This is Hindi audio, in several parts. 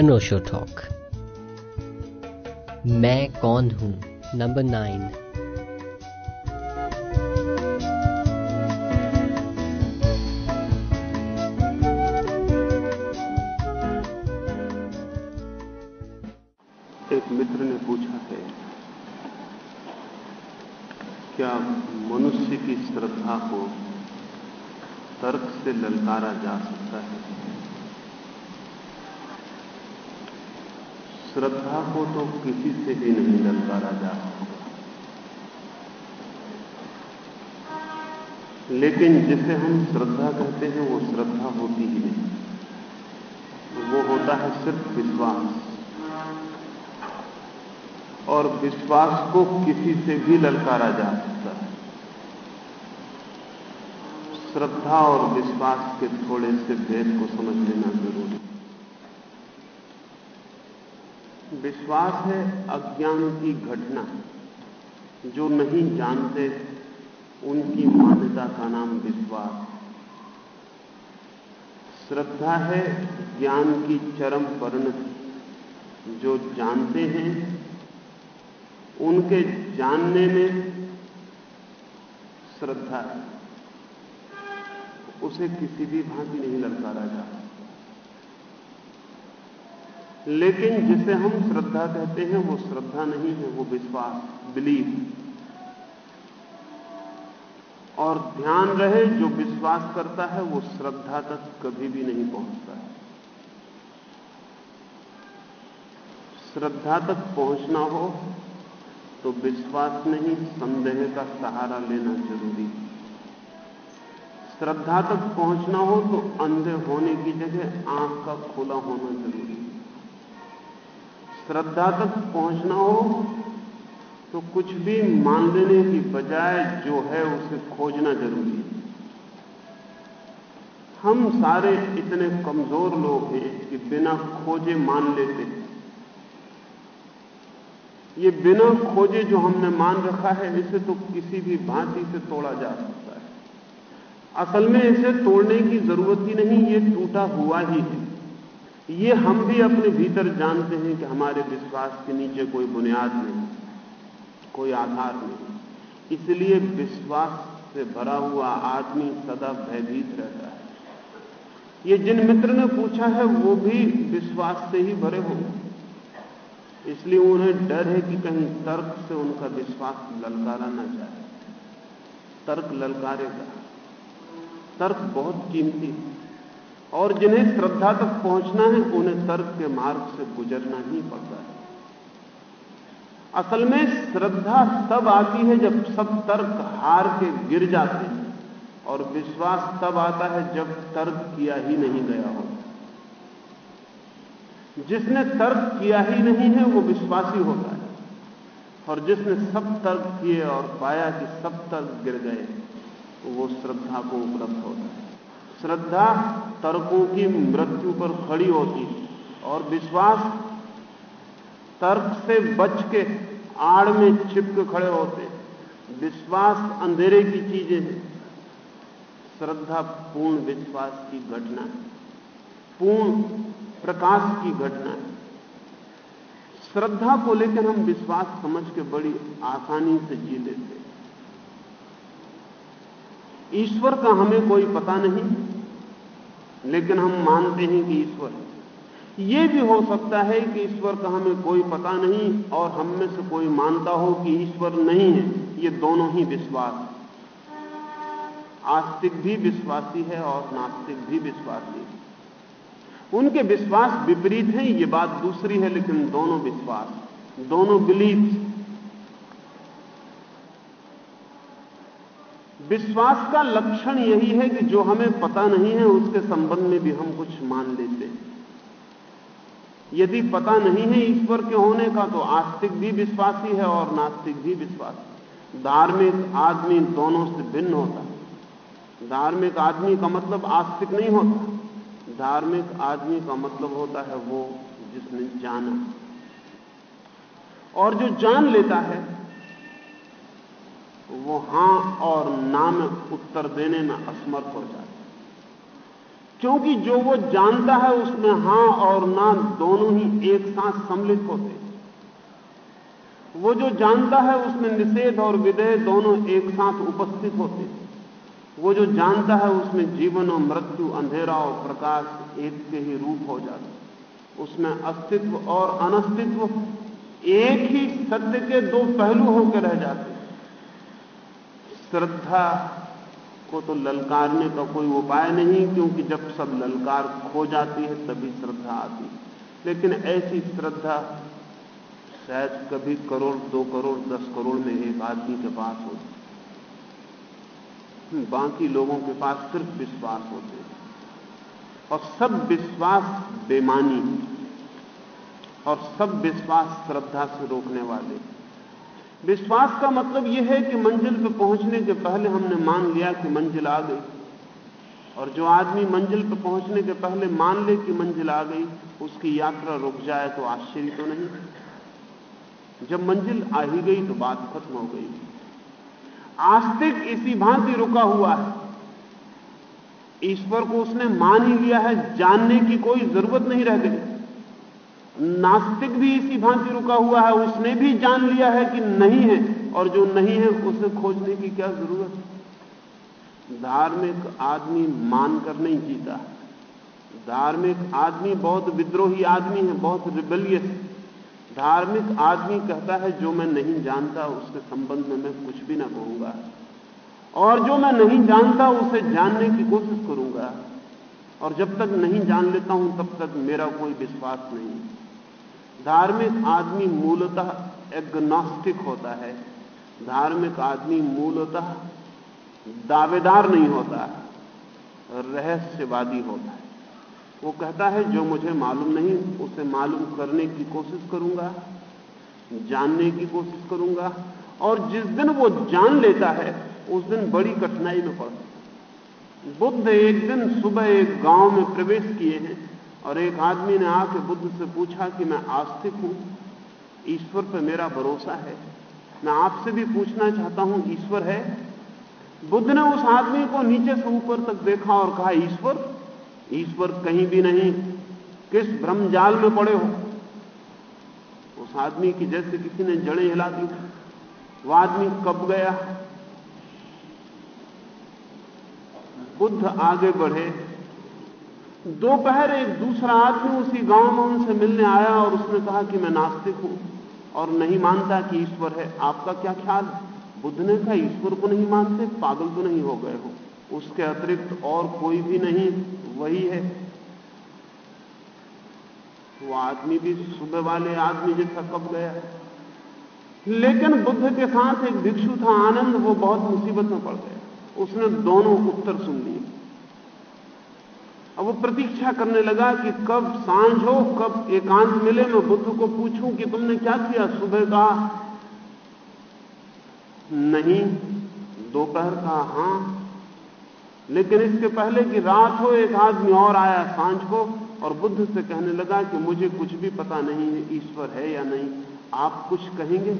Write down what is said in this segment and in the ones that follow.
अनोशो टॉक मैं कौन हूँ? नंबर नाइन एक मित्र ने पूछा है, क्या मनुष्य की श्रद्धा को तर्क से ललकारा जा सकता है श्रद्धा को तो किसी से भी नहीं ललकारा जा लेकिन जिसे हम श्रद्धा कहते हैं, वो श्रद्धा होती ही नहीं। वो होता है सिर्फ़ विश्वास। और विश्वास को किसी से भी ललकारा जा सकता है। श्रद्धा और विश्वास के थोड़े से भेद को समझ लेना ज़रूरी विश्वास है, अज्ञान की घटना। जो नहीं जानते, उनकी मान्यता का नाम विश्वास। श्रद्धा है, ज्ञान की चरम परिणति। जो जानते हैं, उनके जानने में श्रद्धा है। उसे किसी भी भांति नहीं ललकारा जा लेकिन जिसे हम श्रद्धा कहते हैं, वो श्रद्धा नहीं है, वो विश्वास, बिलीव। और ध्यान रहे, जो विश्वास करता है, वो श्रद्धा तक कभी भी नहीं पहुँचता है। श्रद्धा तक पहुँचना हो तो विश्वास नहीं, संदेह का सहारा लेना ज़रूरी श्रद्धा तक पहुँचना हो तो अंधे होने की जगह आँख का खुला होना ज़रूरी श्रद्धा तक पहुँचना हो तो कुछ भी मान लेने की बजाय जो है उसे खोजना ज़रूरी है। हम सारे इतने कमज़ोर लोग हैं कि बिना खोजे मान लेते हैं। ये बिना खोजे जो हमने मान रखा है, इसे तो किसी भी भांति से तोड़ा जा सकता है। असल में इसे तोड़ने की ज़रूरत ही नहीं, ये टूटा हुआ ही है। ये हम भी अपने भीतर जानते हैं कि हमारे विश्वास के नीचे कोई बुनियाद नहीं, कोई आधार नहीं। इसलिए विश्वास से भरा हुआ आदमी सदा भयभीत रहता है। ये जिन मित्र ने पूछा है, वो भी विश्वास से ही भरे होंगे। इसलिए उन्हें डर है कि कहीं तर्क से उनका विश्वास ललकारा ना जाए। तर्क ललकारेगा। तर्क बहुत कीमती है। और जिन्हें श्रद्धा तक पहुँचना है, उन्हें तर्क के मार्ग से गुजरना ही पड़ता है। असल में श्रद्धा तब आती है जब सब तर्क हार के गिर जाते हैं, और विश्वास तब आता है जब तर्क किया ही नहीं गया हो। जिसने तर्क किया ही नहीं है, वो विश्वासी होता है, और जिसने सब तर्क किए और पाया कि सब तर्क गिर गए, वो श्रद्धा को उपलब्ध होता है। श्रद्धा तर्कों की मृत्यु पर खड़ी होती और विश्वास तर्क से बच के आड़ में छिपके खड़े होते विश्वास अंधेरे की चीज़ें हैं। श्रद्धा पूर्ण विश्वास की घटना है। पूर्ण प्रकाश की घटना है। श्रद्धा को लेकर हम विश्वास समझ के बड़ी आसानी से जी लेते ईश्वर का हमें कोई पता नहीं लेकिन हम मानते हैं कि ईश्वर है। यह भी हो सकता है कि ईश्वर का हमें कोई पता नहीं और हम में से कोई मानता हो कि ईश्वर नहीं है। ये दोनों ही विश्वास आस्तिक भी विश्वासी है और नास्तिक भी विश्वासी है। उनके विश्वास विपरीत हैं, ये बात दूसरी है, लेकिन दोनों विश्वास, दोनों बिलीफ विश्वास का लक्षण यही है कि जो हमें पता नहीं है, उसके संबंध में भी हम कुछ मान लेते हैं। यदि पता नहीं है ईश्वर के होने का तो आस्तिक भी विश्वासी है और नास्तिक भी विश्वासी धार्मिक आदमी दोनों से भिन्न होता है। धार्मिक आदमी का मतलब आस्तिक नहीं होता। धार्मिक आदमी का मतलब होता है वो जिसने जाना। और जो जान लेता है वो हाँ और ना में उत्तर देने में असमर्थ हो जाता क्योंकि जो वो जानता है उसमें हाँ और ना दोनों ही एक साथ सम्मिलित होते वो जो जानता है उसमें निषेध और विदेह दोनों एक साथ उपस्थित होते वो जो जानता है उसमें जीवन और मृत्यु, अंधेरा और प्रकाश एक के ही रूप हो जाते उसमें अस्तित्व और अनस्तित्व एक ही सत्य के दो पहलू होकर रह जाते श्रद्धा को तो ललकारने का कोई उपाय नहीं, क्योंकि जब सब ललकार खो जाती है, तभी श्रद्धा आती है। लेकिन ऐसी श्रद्धा शायद कभी करोड़, दो करोड़, दस करोड़ में एक आदमी के पास होती बाकी लोगों के पास सिर्फ़ विश्वास होते हैं। और सब विश्वास बेमानी और सब विश्वास श्रद्धा से रोकने वाले विश्वास का मतलब यह है कि मंजिल पर पहुँचने के पहले हमने मान लिया कि मंजिल आ गई। और जो आदमी मंजिल पर पहुँचने के पहले मान ले कि मंजिल आ गई, उसकी यात्रा रुक जाए तो आश्चर्य तो नहीं। जब मंजिल आ ही गई तो बात खत्म हो गई। आस्तिक इसी भांति रुका हुआ है। ईश्वर को उसने मान ही लिया है, जानने की कोई ज़रूरत नहीं रह गई। नास्तिक भी इसी भांति रुका हुआ है, उसने भी जान लिया है कि नहीं है, और जो नहीं है, उसे खोजने की क्या ज़रूरत है? धार्मिक आदमी मानकर नहीं जीता। धार्मिक आदमी बहुत विद्रोही आदमी है, बहुत रिबेलियस धार्मिक आदमी कहता है, जो मैं नहीं जानता, उसके संबंध में मैं कुछ भी ना कहूँगा। और जो मैं नहीं जानता, उसे जानने की कोशिश करूँगा। और जब तक नहीं जान लेता हूँ, तब तक मेरा कोई विश्वास नहीं। धार्मिक आदमी मूलतः एग्नोस्टिक होता है। धार्मिक आदमी मूलतः दावेदार नहीं होता रहस्यवादी होता है। वो कहता है, जो मुझे मालूम नहीं, उसे मालूम करने की कोशिश करूँगा, जानने की कोशिश करूँगा, और जिस दिन वो जान लेता है, उस दिन बड़ी कठिनाई में पड़ता बुद्ध एक दिन सुबह एक गाँव में प्रवेश किए हैं और एक आदमी ने आके बुद्ध से पूछा कि मैं आस्तिक हूँ, ईश्वर पर मेरा भरोसा है। मैं आपसे भी पूछना चाहता हूँ, ईश्वर है? बुद्ध ने उस आदमी को नीचे से ऊपर तक देखा और कहा, ईश्वर ईश्वर कहीं भी नहीं, किस भ्रमजाल में पड़े हो? उस आदमी की जैसे किसी ने जड़ें हिला दी। वह आदमी कब गया? बुद्ध आगे बढ़े। दोपहर एक दूसरा आदमी उसी गाँव में उनसे मिलने आया और उसने कहा कि मैं नास्तिक हूँ और नहीं मानता कि ईश्वर है। आपका क्या ख्याल? बुद्ध ने कहा, ईश्वर को नहीं मानते, पागल तो नहीं हो गए हो। उसके अतिरिक्त और कोई भी नहीं, वही है। वो आदमी भी सुबह वाले आदमी जैसा कब गया? लेकिन बुद्ध के साथ एक भिक्षु था आनंद, वो बहुत मुसीबत में पड़ गया। उसने दोनों उत्तर सुन लिए। अब वो प्रतीक्षा करने लगा कि कब साँझ हो, कब एकांत मिले। मैं बुद्ध को पूछूँ कि तुमने क्या किया? सुबह कहा, नहीं, दोपहर कहा, हाँ। लेकिन इसके पहले कि रात हो, एक आदमी और आया साँझ को और बुद्ध से कहने लगा कि मुझे कुछ भी पता नहीं है, ईश्वर है या नहीं। आप कुछ कहेंगे?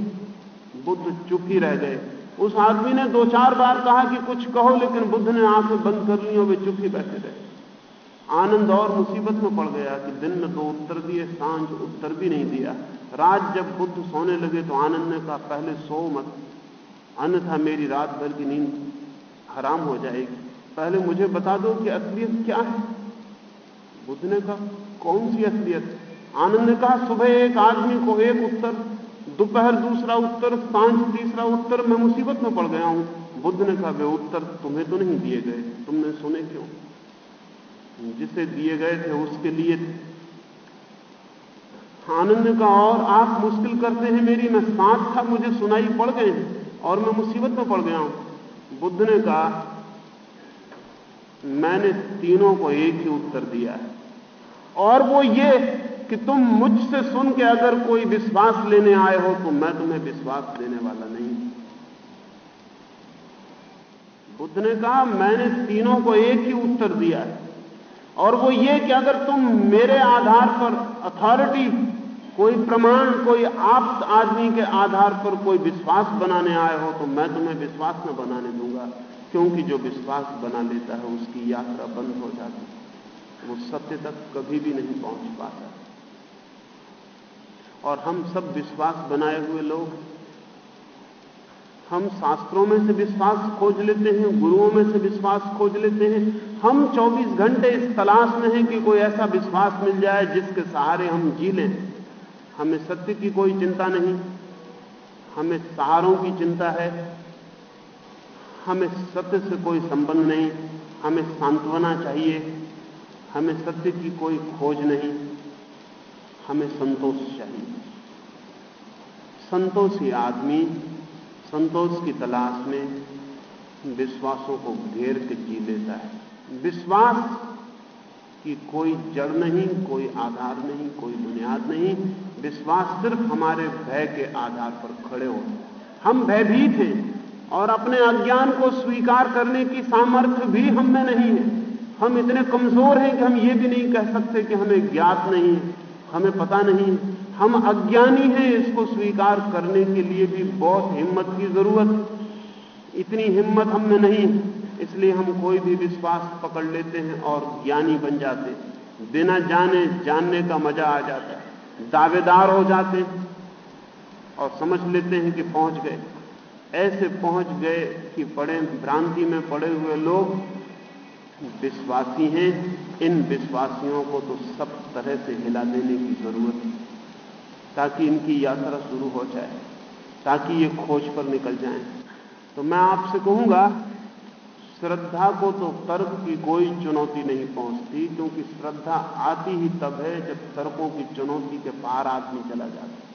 बुद्ध चुप ही रह गए। उस आदमी ने दो चार बार कहा कि कुछ कहो, लेकिन बुद्ध ने आँखें बंद कर ली और वे चुप ही बैठे रहे। आनंद और मुसीबत में पड़ गया कि दिन में दो उत्तर दिए, साँझ उत्तर भी नहीं दिया। रात जब बुद्ध सोने लगे तो आनंद ने कहा, पहले सो मत। अन्यथा मेरी रात भर की नींद हराम हो जाएगी। पहले मुझे बता दो कि असलियत क्या है? बुद्ध ने कहा, कौन सी असलियत? आनंद ने कहा, सुबह एक आदमी को एक उत्तर, दोपहर दूसरा उत्तर, साँझ तीसरा उत्तर, मैं मुसीबत में पड़ गया हूँ। बुद्ध ने कहा, वे उत्तर तुम्हें तो नहीं दिए गए। तुमने सुने क्यों? जिसे दिए गए थे उसके लिए। आनंद कहा और आप मुश्किल करते हैं मेरी। मैं सांस था, मुझे सुनाई पड़ गए और मैं मुसीबत में पड़ गया हूँ। बुद्ध ने कहा, मैंने तीनों को एक ही उत्तर दिया है। और वो ये कि तुम मुझसे सुन के अगर कोई विश्वास लेने आए हो तो मैं तुम्हें विश्वास देने वाला नहीं बुद्ध ने कहा, मैंने तीनों को एक ही उत्तर दिया है। और वो ये कि अगर तुम मेरे आधार पर अथॉरिटी कोई प्रमाण, कोई आप आदमी के आधार पर कोई विश्वास बनाने आए हो तो मैं तुम्हें विश्वास न बनाने दूँगा, क्योंकि जो विश्वास बना लेता है, उसकी यात्रा बंद हो जाती है। वो सत्य तक कभी भी नहीं पहुँच पाता। और हम सब विश्वास बनाए हुए लोग हम शास्त्रों में से विश्वास खोज लेते हैं, गुरुओं में से विश्वास खोज लेते हैं। हम 24 घंटे इस तलाश में हैं कि कोई ऐसा विश्वास मिल जाए जिसके सहारे हम जी लें। हमें सत्य की कोई चिंता नहीं। हमें सहारों की चिंता है। हमें सत्य से कोई संबंध नहीं। हमें सांत्वना चाहिए। हमें सत्य की कोई खोज नहीं। हमें संतोष चाहिए। संतोषी आदमी संतोष की तलाश में विश्वासों को घेर के जी लेता है। विश्वास की कोई जड़ नहीं, कोई आधार नहीं, कोई बुनियाद नहीं। विश्वास सिर्फ़ हमारे भय के आधार पर खड़े हो। हम भयभीत हैं और अपने अज्ञान को स्वीकार करने की सामर्थ्य भी हम में नहीं है। हम इतने कमज़ोर हैं कि हम ये भी नहीं कह सकते कि हमें ज्ञात नहीं हमें पता नहीं हम अज्ञानी हैं, इसको स्वीकार करने के लिए भी बहुत हिम्मत की ज़रूरत इतनी हिम्मत हम में नहीं इसलिए हम कोई भी विश्वास पकड़ लेते हैं और ज्ञानी बन जाते बिना जाने, जानने का मज़ा आ जाता है। दावेदार हो जाते और समझ लेते हैं कि पहुँच गए। ऐसे पहुँच गए कि पड़े, भ्रांति में पड़े हुए लोग विश्वासी हैं। इन विश्वासियों को तो सब तरह से हिला देने की ज़रूरत है। ताकि इनकी यात्रा शुरू हो जाए, ताकि ये खोज पर निकल जाएँ। तो मैं आपसे कहूँगा, श्रद्धा को तो तर्क की कोई चुनौती नहीं पहुँचती, क्योंकि श्रद्धा आती ही तब है जब तर्कों की चुनौती के पार आदमी चला जाता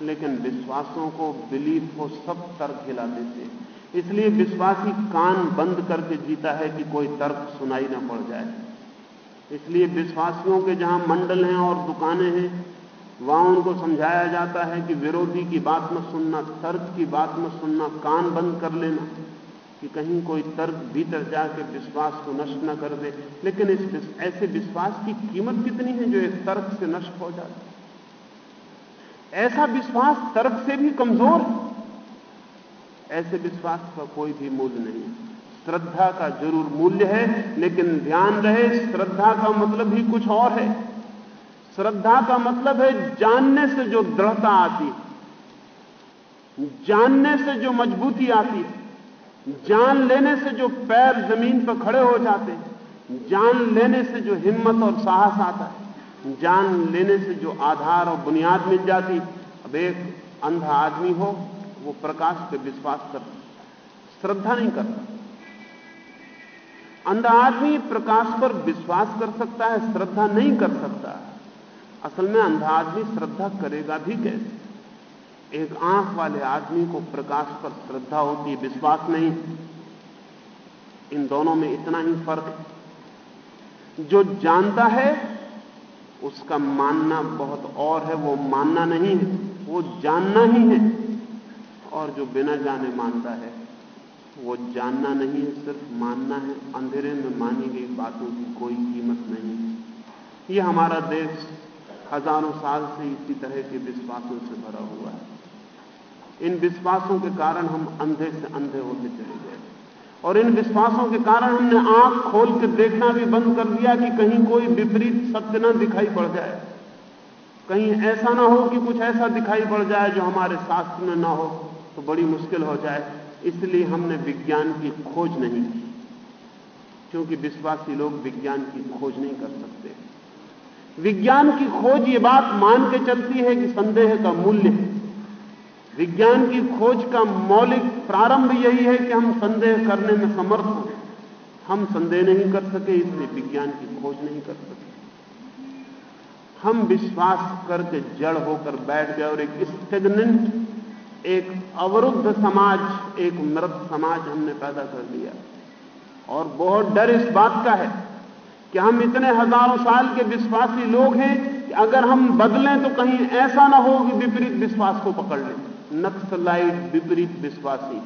लेकिन विश्वासों को बिलीफ को सब तर्क हिला देते हैं। इसलिए विश्वासी कान बंद करके जीता है कि कोई तर्क सुनाई ना पड़ जाए। इसलिए विश्वासियों के जहाँ मंडल हैं और दुकानें हैं वहाँ उनको समझाया जाता है कि विरोधी की बात मत सुनना, तर्क की बात मत सुनना, कान बंद कर लेना, कि कहीं कोई तर्क भीतर जाके विश्वास को नष्ट न कर दे। लेकिन इस ऐसे विश्वास की कीमत कितनी है जो एक तर्क से नष्ट हो जाता ऐसा विश्वास तर्क से भी कमज़ोर है। ऐसे विश्वास का कोई भी मूल्य नहीं श्रद्धा का ज़रूर मूल्य है, लेकिन ध्यान रहे, श्रद्धा का मतलब ही कुछ और है। श्रद्धा का मतलब है जानने से जो दृढ़ता आती है, जानने से जो मजबूती आती है, जान लेने से जो पैर ज़मीन पर खड़े हो जाते हैं, जान लेने से जो हिम्मत और साहस आता है, जान लेने से जो आधार और बुनियाद मिल जाती अब एक अंधा आदमी हो, वो प्रकाश पे विश्वास करता श्रद्धा नहीं करता। अंधा आदमी प्रकाश पर विश्वास कर सकता है, श्रद्धा नहीं कर सकता। असल में अंधा आदमी श्रद्धा करेगा भी कैसे? एक आँख वाले आदमी को प्रकाश पर श्रद्धा होती है, विश्वास नहीं। इन दोनों में इतना ही फ़र्क है। जो जानता है, उसका मानना बहुत और है, वो मानना नहीं है, वो जानना ही है। और जो बिना जाने मानता है, वो जानना नहीं है, सिर्फ़ मानना है। अंधेरे में मानी गई बातों की कोई कीमत नहीं। है ये हमारा देश हज़ारों साल से इसी तरह के विश्वासों से भरा हुआ है। इन विश्वासों के कारण हम अंधे से अंधे होते चले गए। और इन विश्वासों के कारण हमने आँख खोल के देखना भी बंद कर दिया कि कहीं कोई विपरीत सत्य न दिखाई पड़ जाए। कहीं ऐसा ना हो कि कुछ ऐसा दिखाई पड़ जाए जो हमारे शास्त्र में ना हो तो बड़ी मुश्किल हो जाए। इसलिए हमने विज्ञान की खोज नहीं की, क्योंकि विश्वासी लोग विज्ञान की खोज नहीं कर सकते। विज्ञान की खोज ये बात मान के चलती है कि संदेह का मूल्य है। विज्ञान की खोज का मौलिक प्रारंभ यही है कि हम संदेह करने में समर्थ हों। हम संदेह नहीं कर सके, इसलिए विज्ञान की खोज नहीं कर सके। हम विश्वास करके जड़ होकर बैठ गए और एक स्टेगनेंट एक अवरुद्ध समाज, एक मृत समाज हमने पैदा कर दिया। और बहुत डर इस बात का है कि हम इतने हज़ारों साल के विश्वासी लोग हैं कि अगर हम बदलें तो कहीं ऐसा ना हो कि विपरीत विश्वास को पकड़ लें। नक्सलाइट विपरीत विश्वासी।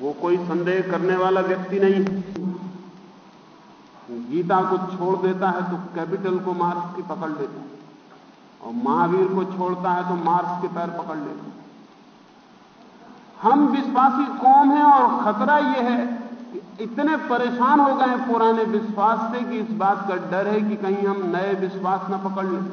वो कोई संदेह करने वाला व्यक्ति नहीं। गीता को छोड़ देता है तो कैपिटल को मार्क्स की पकड़ लेता है। और महावीर को छोड़ता है तो मार्क्स के पैर पकड़ लेता है। हम विश्वासी कौम हैं और खतरा यह है इतने परेशान हो गए पुराने विश्वास से कि इस बात का डर है कि कहीं हम नए विश्वास न पकड़ लें।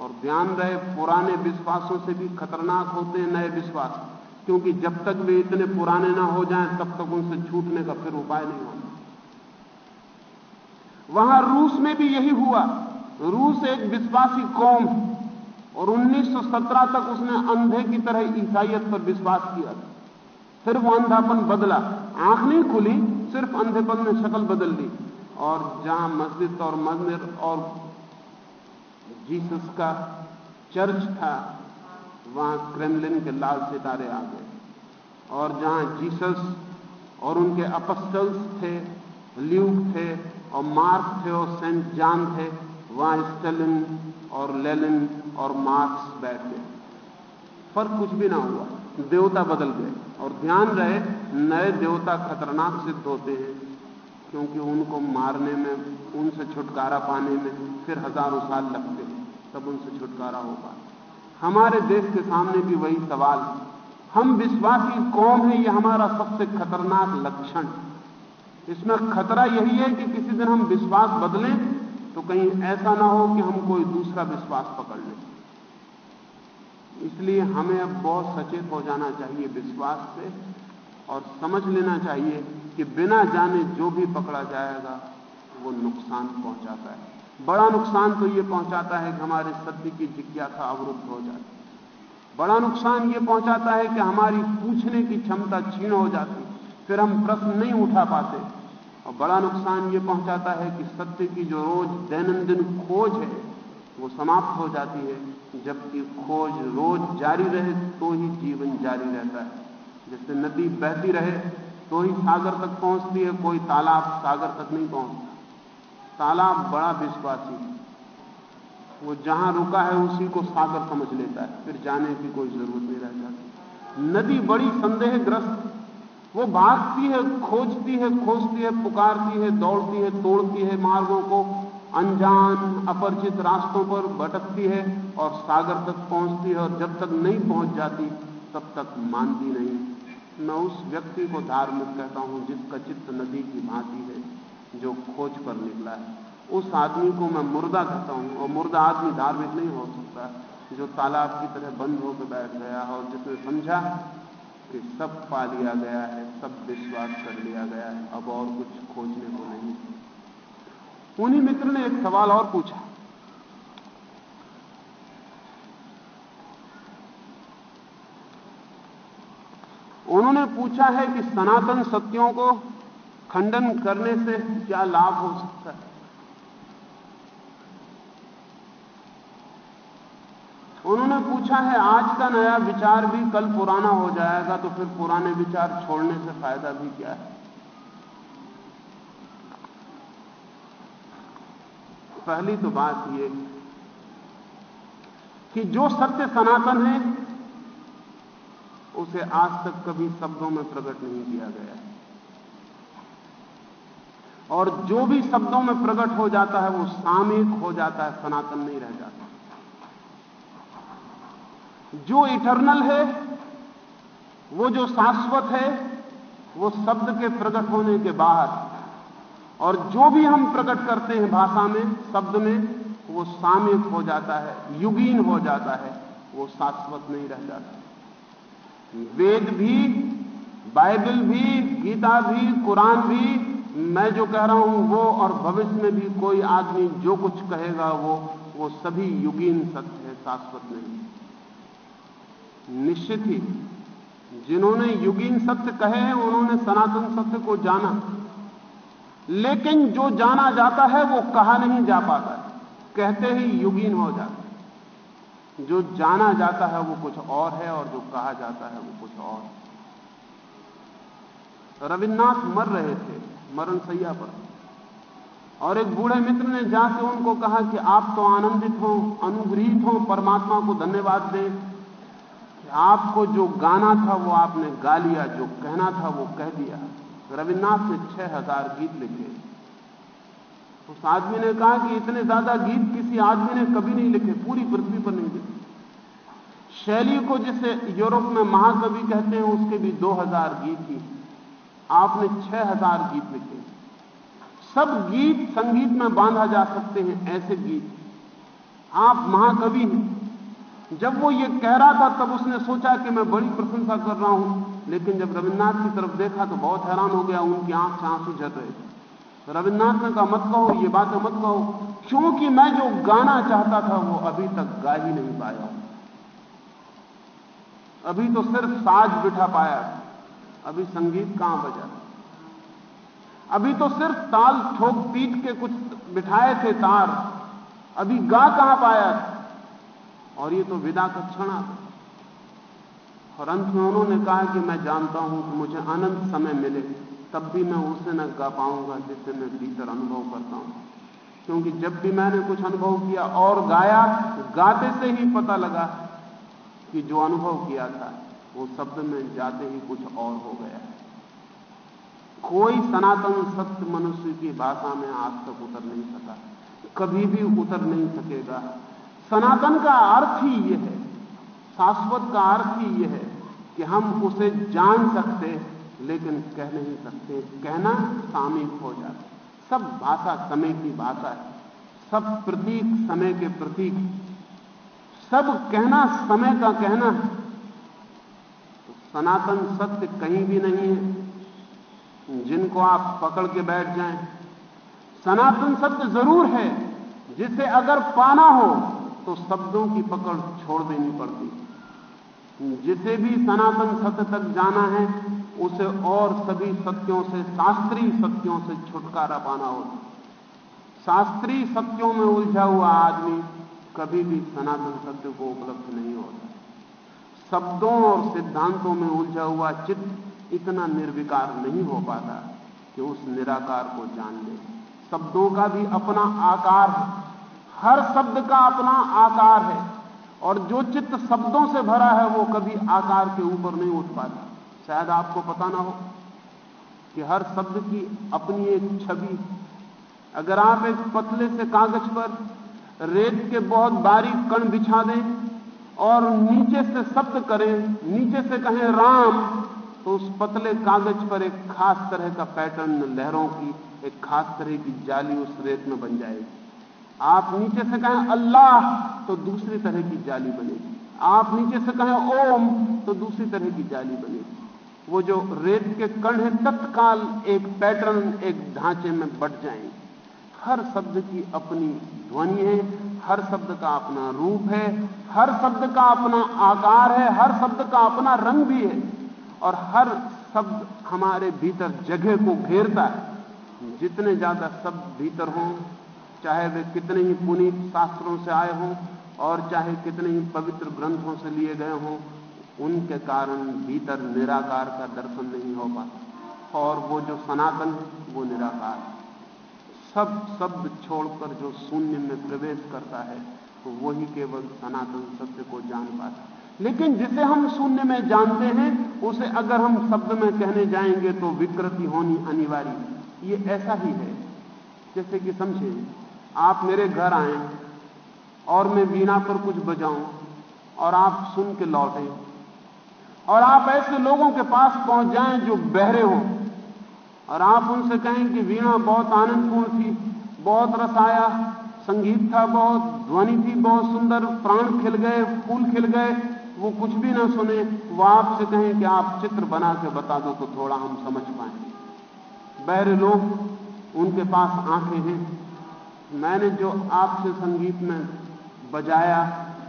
और ध्यान रहे, पुराने विश्वासों से भी खतरनाक होते हैं नए विश्वास, क्योंकि जब तक वे इतने पुराने ना हो जाएँ, तब तक उनसे छूटने का फिर उपाय नहीं होता। वहाँ रूस में भी यही हुआ। रूस एक विश्वासी कौम और 1917 तक उसने अंधे की तरह ईसाइयत पर विश्वास किया फिर वो अंधापन बदला। आँख नहीं खुली, सिर्फ़ अंधेपन ने शक्ल बदल दी। और जहाँ मस्जिद और मंदिर और जीसस का चर्च था, वहाँ क्रेमलिन के लाल सितारे आ गए। और जहाँ जीसस और उनके अपस्टल्स थे, ल्यूक थे और मार्क थे और सेंट जॉन थे, वहाँ स्टेलिन और लेलिन और मार्क्स बैठ। गए फ़र्क कुछ भी ना हुआ। देवता बदल गए और ध्यान रहे, नए देवता खतरनाक सिद्ध होते हैं, क्योंकि उनको मारने में, उनसे छुटकारा पाने में फिर हज़ारों साल लगते हैं, तब उनसे छुटकारा होगा। हमारे देश के सामने भी वही सवाल हम विश्वासी कौन है यह हमारा सबसे खतरनाक लक्षण। इसमें खतरा यही है कि किसी दिन हम विश्वास बदलें तो कहीं ऐसा ना हो कि हम कोई दूसरा विश्वास पकड़ लें। इसलिए हमें अब बहुत सचेत हो जाना चाहिए विश्वास से और समझ लेना चाहिए कि बिना जाने जो भी पकड़ा जाएगा, वो नुकसान पहुंचाता है। बड़ा नुकसान तो ये पहुंचाता है कि हमारे सत्य की जिज्ञासा अवरुद्ध हो जाती है। बड़ा नुकसान ये पहुंचाता है कि हमारी पूछने की क्षमता छीण हो जाती फिर हम प्रश्न नहीं उठा पाते। और बड़ा नुकसान ये पहुंचाता है कि सत्य की जो रोज दैनंदिन खोज है वो समाप्त हो जाती है, जबकि खोज रोज जारी रहे तो ही जीवन जारी रहता है। जैसे नदी बहती रहे तो ही सागर तक पहुँचती है, कोई तालाब सागर तक नहीं पहुँचता। तालाब बड़ा विश्वासी वो जहाँ रुका है, उसी को सागर समझ लेता है। फिर जाने की कोई ज़रूरत नहीं रह जाती। नदी बड़ी संदेहग्रस्त, वो भागती है, खोजती है खोजती है, पुकारती है, दौड़ती है, तोड़ती है मार्गों को। अनजान, अपरिचित रास्तों पर भटकती है और सागर तक पहुँचती है और जब तक नहीं पहुँच जाती, तब तक मानती नहीं। मैं उस व्यक्ति को धार्मिक कहता हूँ जिसका चित्त नदी की भांति है, जो खोज पर निकला है। उस आदमी को मैं मुर्दा कहता हूँ, और मुर्दा आदमी धार्मिक नहीं हो सकता, जो तालाब की तरह बंद होकर बैठ गया और जिसने समझा कि सब पा लिया गया है, सब विश्वास कर लिया गया है, अब और कुछ खोजने को नहीं। उन्हीं मित्र ने एक सवाल और पूछा। उन्होंने पूछा है कि सनातन सत्यों को खंडन करने से क्या लाभ हो सकता है? उन्होंने पूछा है, आज का नया विचार भी कल पुराना हो जाएगा तो फिर पुराने विचार छोड़ने से फ़ायदा भी क्या है? पहली तो बात यह कि जो सत्य सनातन है, उसे आज तक कभी शब्दों में प्रकट नहीं किया गया है। और जो भी शब्दों में प्रकट हो जाता है, वो सामयिक हो जाता है, सनातन नहीं रह जाता। जो इटरनल है, वो जो शाश्वत है, वो शब्द के प्रकट होने के बाहर और जो भी हम प्रकट करते हैं भाषा में, शब्द में, वो सामयिक हो जाता है, युगीन हो जाता है, वो शाश्वत नहीं रह जाता। वेद भी, बाइबल भी, गीता भी, कुरान भी, मैं जो कह रहा हूँ वो और भविष्य में भी कोई आदमी जो कुछ कहेगा वो वो सभी युगीन सत्य है, शाश्वत नहीं। निश्चित ही, जिन्होंने युगीन सत्य कहे हैं, उन्होंने सनातन सत्य को जाना। लेकिन जो जाना जाता है, वो कहा नहीं जा पाता कहते ही युगीन हो जाता जो जाना जाता है, वो कुछ और है और जो कहा जाता है, वो कुछ और रविन्द्रनाथ मर रहे थे, मरण सैया पर। और एक बूढ़े मित्र ने जाके उनको कहा कि आप तो आनंदित हो, अनुग्रहित हो, परमात्मा को धन्यवाद दें। कि आपको जो गाना था, वो आपने गा लिया, जो कहना था, वो कह दिया। रविन्द्रनाथ ने छह हज़ार गीत लिखे। उस आदमी ने कहा कि इतने ज़्यादा गीत किसी आदमी ने कभी नहीं लिखे, पूरी पृथ्वी पर नहीं लिखे। शैली को जिसे यूरोप में महाकवि कहते हैं, उसके भी 2000 गीत ही आपने 6000 गीत लिखे। सब गीत संगीत में बांधा जा सकते हैं, ऐसे गीत। आप महाकवि हैं। जब वो ये कह रहा था, तब उसने सोचा कि मैं बड़ी प्रशंसा कर रहा हूँ। लेकिन जब रविन्द्रनाथ की तरफ़ देखा तो बहुत हैरान हो गया, उनकी आँख से आँसू झर रहे थे। रविन्द्रनाथ ने कहा, मत कहो, ये बातें मत कहो, क्योंकि मैं जो गाना चाहता था, वो अभी तक गा ही नहीं पाया। अभी तो सिर्फ़ साज बिठा पाया, अभी संगीत कहाँ बजा? अभी तो सिर्फ़ ताल ठोक पीट के कुछ बिठाए थे तार, अभी गा कहाँ पाया? और ये तो विदा का क्षण आता और अंत में उन्होंने कहा कि मैं जानता हूँ कि मुझे अनंत समय मिले, तब भी मैं उसे न गा पाऊँगा जिससे मैं भीतर अनुभव करता हूँ। क्योंकि जब भी मैंने कुछ अनुभव किया और गाया, गाते से ही पता लगा कि जो अनुभव किया था, वो शब्द में जाते ही कुछ और हो गया कोई सनातन सत्य मनुष्य की भाषा में आज तक उतर नहीं सका, कभी भी उतर नहीं सकेगा। सनातन का अर्थ ही यह है शाश्वत का अर्थ ही यह है कि हम उसे जान सकते लेकिन कह नहीं सकते। कहना सामयिक हो जाता सब भाषा समय की भाषा है। सब प्रतीक समय के प्रतीक। सब कहना समय का कहना है। तो सनातन सत्य कहीं भी नहीं है। जिनको आप पकड़ के बैठ जाएँ। सनातन सत्य ज़रूर है। जिसे अगर पाना हो तो शब्दों की पकड़ छोड़ देनी पड़ती जिसे भी सनातन सत्य तक जाना है, उसे और सभी सत्यों से, शास्त्रीय सत्यों से छुटकारा पाना होता शास्त्रीय सत्यों में उलझा हुआ आदमी कभी भी सनातन सत्य को उपलब्ध नहीं होता। शब्दों और सिद्धांतों में उलझा हुआ चित्त इतना निर्विकार नहीं हो पाता कि उस निराकार को जान ले। शब्दों का भी अपना आकार है। हर शब्द का अपना आकार है। और जो चित्त शब्दों से भरा है, वो कभी आकार के ऊपर नहीं उठ पाता। शायद आपको पता ना हो कि हर शब्द की अपनी एक छवि। अगर आप एक पतले से कागज़ पर रेत के बहुत बारीक कण बिछा दें और नीचे से शब्द करें, नीचे से कहें राम तो उस पतले कागज़ पर एक खास तरह का पैटर्न लहरों की, एक खास तरह की जाली उस रेत में बन जाएगी। आप नीचे से कहें अल्लाह तो दूसरी तरह की जाली बनेगी। आप नीचे से कहें ओम तो दूसरी तरह की जाली बनेगी। वो जो रेत के कण है, तत्काल एक पैटर्न, एक ढांचे में बढ़ जाएँगे। हर शब्द की अपनी ध्वनि है, हर शब्द का अपना रूप है, हर शब्द का अपना आकार है, हर शब्द का अपना रंग भी है। और हर शब्द हमारे भीतर जगह को घेरता है। जितने ज़्यादा शब्द भीतर हों चाहे वे कितने ही पुनीत शास्त्रों से आए हों और चाहे कितने ही पवित्र ग्रंथों से लिए गए हों, उनके कारण भीतर निराकार का दर्शन नहीं हो पाता। और वो जो सनातन वो निराकार सब शब्द छोड़कर जो शून्य में प्रवेश करता है तो वही केवल सनातन सत्य को जान पाता लेकिन जिसे हम शून्य में जानते हैं, उसे अगर हम शब्द में कहने जाएँगे तो विकृति होनी अनिवार्य। ये ऐसा ही है। जैसे कि समझे आप मेरे घर आए और मैं वीणा पर कुछ बजाऊं और आप सुन के लौटें। और आप ऐसे लोगों के पास पहुँच जाएँ जो बहरे हों। और आप उनसे कहें कि वीणा, बहुत आनंदपूर्ण थी, बहुत रस आया, संगीत था बहुत, ध्वनि थी बहुत सुंदर, प्राण खिल गए, फूल खिल गए, वो कुछ भी ना सुने, वो आपसे कहें कि आप चित्र बना के बता दो तो थोड़ा हम समझ पाए। बहरे लोग, उनके पास आँखें हैं मैंने जो आपसे संगीत में बजाया,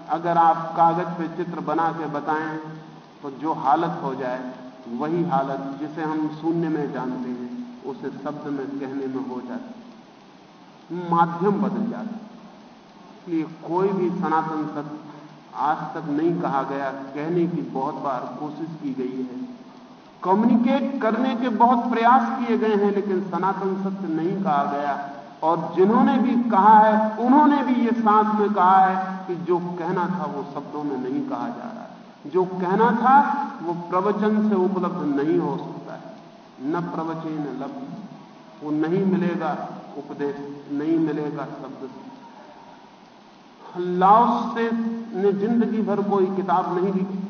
अगर आप कागज़ पे चित्र बना के बताएँ तो जो हालत हो जाए, वही हालत जिसे हम शून्य में जानते हैं, उसे शब्द में, कहने में हो जाती माध्यम बदल जाता इसलिए कोई भी सनातन सत्य आज तक नहीं कहा गया। कहने की बहुत बार कोशिश की गई है। कम्युनिकेट करने के बहुत प्रयास किए गए हैं, लेकिन सनातन सत्य नहीं कहा गया। और जिन्होंने भी कहा है, उन्होंने भी ये सांस में कहा है कि जो कहना था वो शब्दों में नहीं कहा जा रहा है। जो कहना था, वो प्रवचन से उपलब्ध नहीं हो सकता है। न प्रवचन लब्ध, वो नहीं मिलेगा उपदेश, नहीं मिलेगा शब्द। लाओस से ने ज़िंदगी भर कोई किताब नहीं लिखी।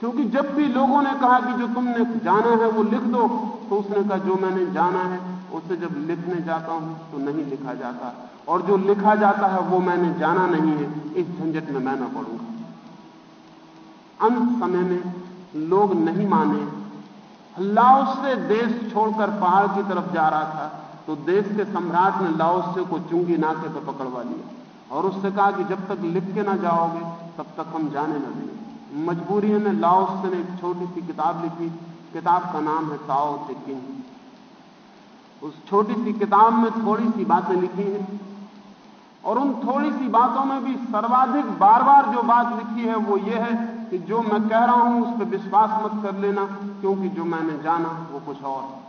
क्योंकि जब भी लोगों ने कहा कि जो तुमने जाना है वो लिख दो तो उसने कहा, जो मैंने जाना है उसे जब लिखने जाता हूँ तो नहीं लिखा जाता। और जो लिखा जाता है, वो मैंने जाना नहीं है। इस झंझट में मैं ना पड़ूँगा। अंत समय में लोग नहीं माने। लाओस से देश छोड़कर पहाड़ की तरफ़ जा रहा था तो देश के सम्राट ने लाओस को चुंगी नाके पर पकड़वा लिया। और उससे कहा कि जब तक लिख के ना जाओगे, तब तक हम जाने ना देंगे। मजबूरी में लाओस ने एक छोटी सी किताब लिखी। किताब का नाम है ताओ से किंग उस छोटी सी किताब में थोड़ी सी बातें लिखी हैं। और उन थोड़ी सी बातों में भी सर्वाधिक बार बार जो बात लिखी है, वो ये है कि जो मैं कह रहा हूँ, उस पर विश्वास मत कर लेना, क्योंकि जो मैंने जाना, वो कुछ और।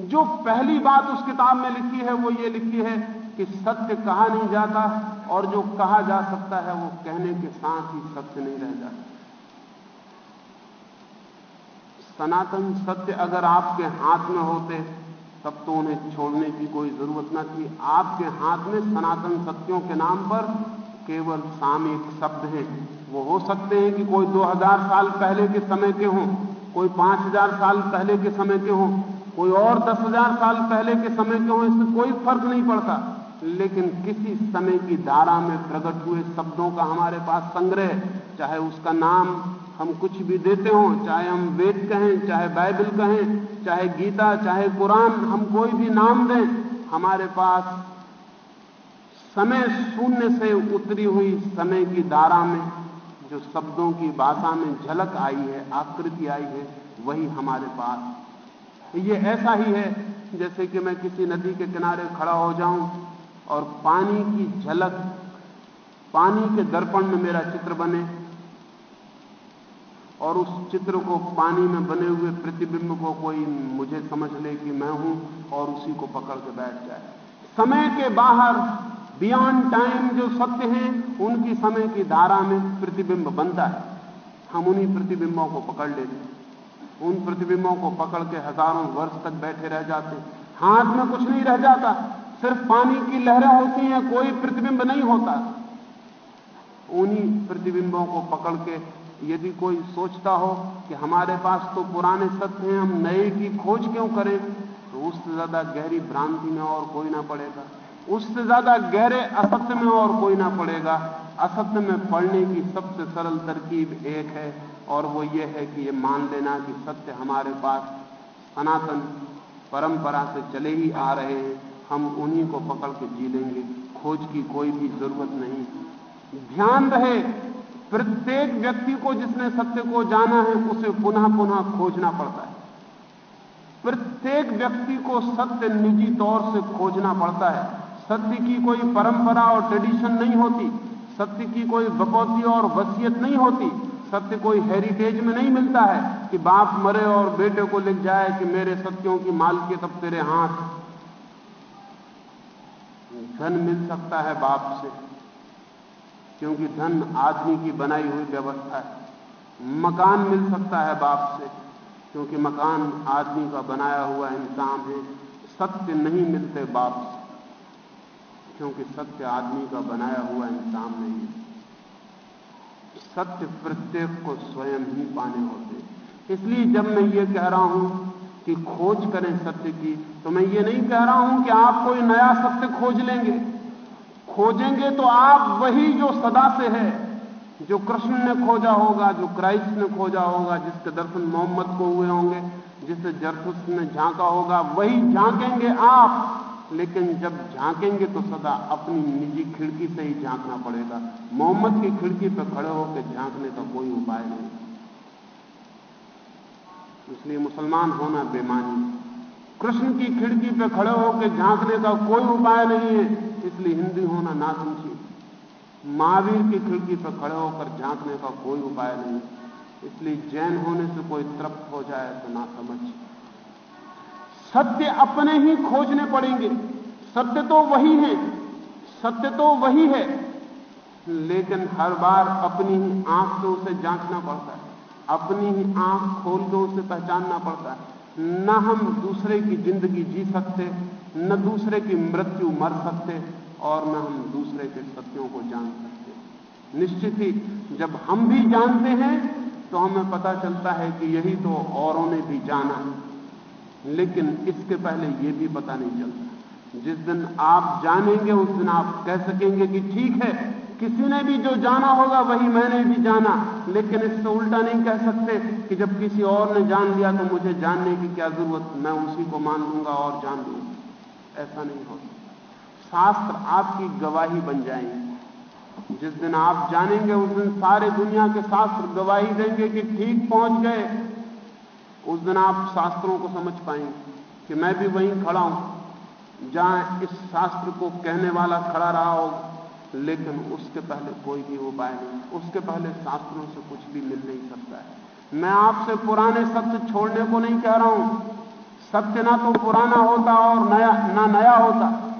जो पहली बात उस किताब में लिखी है, वो ये लिखी है कि सत्य कहा नहीं जाता, और जो कहा जा सकता है, वो कहने के साथ ही सत्य नहीं रह जाता। सनातन सत्य अगर आपके हाथ में होते, तब तो उन्हें छोड़ने की कोई ज़रूरत ना थी। आपके हाथ में सनातन सत्यों के नाम पर केवल सामयिक शब्द हैं। वो हो सकते हैं कि कोई 2000 साल पहले के समय के हों, कोई 5000 साल पहले के समय के हों, कोई और 10000 साल पहले के समय के हों, इससे कोई फ़र्क नहीं पड़ता। लेकिन किसी समय की धारा में प्रकट हुए शब्दों का हमारे पास संग्रह, चाहे उसका नाम हम कुछ भी देते हो, चाहे हम वेद कहें, चाहे बाइबल कहें, चाहे गीता, चाहे कुरान, हम कोई भी नाम दें, हमारे पास समय शून्य से उतरी हुई समय की धारा में, जो शब्दों की भाषा में झलक आई है, आकृति आई है, वही हमारे पास। ये ऐसा ही है, जैसे कि मैं किसी नदी के किनारे खड़ा हो जाऊँ, और पानी की झलक, पानी के दर्पण में मेरा चित्र बने और उस चित्र को पानी में बने हुए प्रतिबिंब को कोई मुझे समझ ले कि मैं हूँ और उसी को पकड़ के बैठ जाए। समय के बाहर बियॉन्ड टाइम जो सत्य हैं, उनकी समय की धारा में प्रतिबिंब बनता है। हम उन्हीं प्रतिबिंबों को पकड़ लेते हैं। उन प्रतिबिंबों को पकड़ के हज़ारों वर्ष तक बैठे रह जाते हाथ में कुछ नहीं रह जाता। सिर्फ़ पानी की लहरें होती हैं, कोई प्रतिबिंब नहीं होता। उन्हीं प्रतिबिंबों को पकड़ के यदि कोई सोचता हो कि हमारे पास तो पुराने सत्य हैं, हम नए की खोज क्यों करें तो उससे ज़्यादा गहरी भ्रांति में और कोई ना पड़ेगा। उससे ज़्यादा गहरे असत्य में और कोई ना पड़ेगा। असत्य में पढ़ने की सबसे सरल तरकीब एक है, और वो ये है कि ये मान लेना कि सत्य हमारे पास सनातन परंपरा से चले ही आ रहे हैं। हम उन्हीं को पकड़ के जी लेंगे। खोज की कोई भी ज़रूरत नहीं। ध्यान रहे प्रत्येक व्यक्ति को जिसने सत्य को जाना है, उसे पुनः पुनः खोजना पड़ता है। प्रत्येक व्यक्ति को सत्य निजी तौर से खोजना पड़ता है। सत्य की कोई परंपरा और ट्रेडिशन नहीं होती, सत्य की कोई बकौती और वसीयत नहीं होती, सत्य कोई हेरिटेज में नहीं मिलता है कि बाप मरे और बेटे को लिख जाए कि मेरे सत्यों की मालकियत अब तेरे हाथ धन मिल सकता है बाप से। क्योंकि धन आदमी की बनाई हुई व्यवस्था है। मकान मिल सकता है बाप से, क्योंकि मकान आदमी का बनाया हुआ इंतज़ाम है। सत्य नहीं मिलते बाप से, क्योंकि सत्य आदमी का बनाया हुआ इंसान नहीं है। सत्य प्रत्येक को स्वयं ही पाने होते इसलिए जब मैं ये कह रहा हूँ कि खोज करें सत्य की तो मैं ये नहीं कह रहा हूँ कि आप कोई नया सत्य खोज लेंगे। खोजेंगे तो आप वही जो सदा से है, जो कृष्ण ने खोजा होगा, जो क्राइस्ट ने खोजा होगा, जिसके दर्शन मोहम्मद को हुए होंगे जिसे जरथुस ने झांका होगा, वही झांकेंगे आप। लेकिन जब झांकेंगे तो सदा अपनी निजी खिड़की से ही झांकना पड़ेगा। मोहम्मद की खिड़की पर खड़े होकर झांकने का कोई उपाय नहीं। इसलिए मुसलमान होना बेमानी। कृष्ण की खिड़की पर खड़े होकर झांकने का कोई उपाय नहीं है। इसलिए हिंदी होना ना समझिए महावीर की खिड़की पर खड़े होकर झांकने का कोई उपाय नहीं। इसलिए जैन होने से कोई तृप्त हो जाए तो ना समझिए सत्य अपने ही खोजने पड़ेंगे। सत्य तो वही है। सत्य तो वही है। लेकिन हर बार अपनी ही आँख से उसे जांचना पड़ता है। अपनी ही आँख खोल के उसे पहचानना पड़ता है। न हम दूसरे की ज़िंदगी जी सकते, न दूसरे की मृत्यु मर सकते, और न हम दूसरे के सत्यों को जान सकते। निश्चित ही, जब हम भी जानते हैं तो हमें पता चलता है कि यही तो औरों ने भी जाना। है लेकिन इसके पहले यह भी पता नहीं चलता। जिस दिन आप जानेंगे, उस दिन आप कह सकेंगे कि ठीक है किसी ने भी जो जाना होगा, वही मैंने भी जाना। लेकिन इससे उल्टा नहीं कह सकते कि जब किसी और ने जान लिया तो मुझे जानने की क्या ज़रूरत? मैं उसी को मान लूँगा और जान लूँगा। ऐसा नहीं हो शास्त्र आपकी गवाही बन जाएँगे। जिस दिन आप जानेंगे, उस दिन सारे दुनिया के शास्त्र गवाही देंगे कि ठीक पहुँच गए। उस दिन आप शास्त्रों को समझ पाएँगे कि मैं भी वहीं खड़ा हूँ। जहाँ इस शास्त्र को कहने वाला खड़ा रहा होगा। लेकिन उसके पहले कोई भी उपाय नहीं। उसके पहले शास्त्रों से कुछ भी मिल नहीं सकता है। मैं आपसे पुराने सत्य छोड़ने को नहीं कह रहा हूँ। सत्य ना तो पुराना होता और नया, ना नया होता।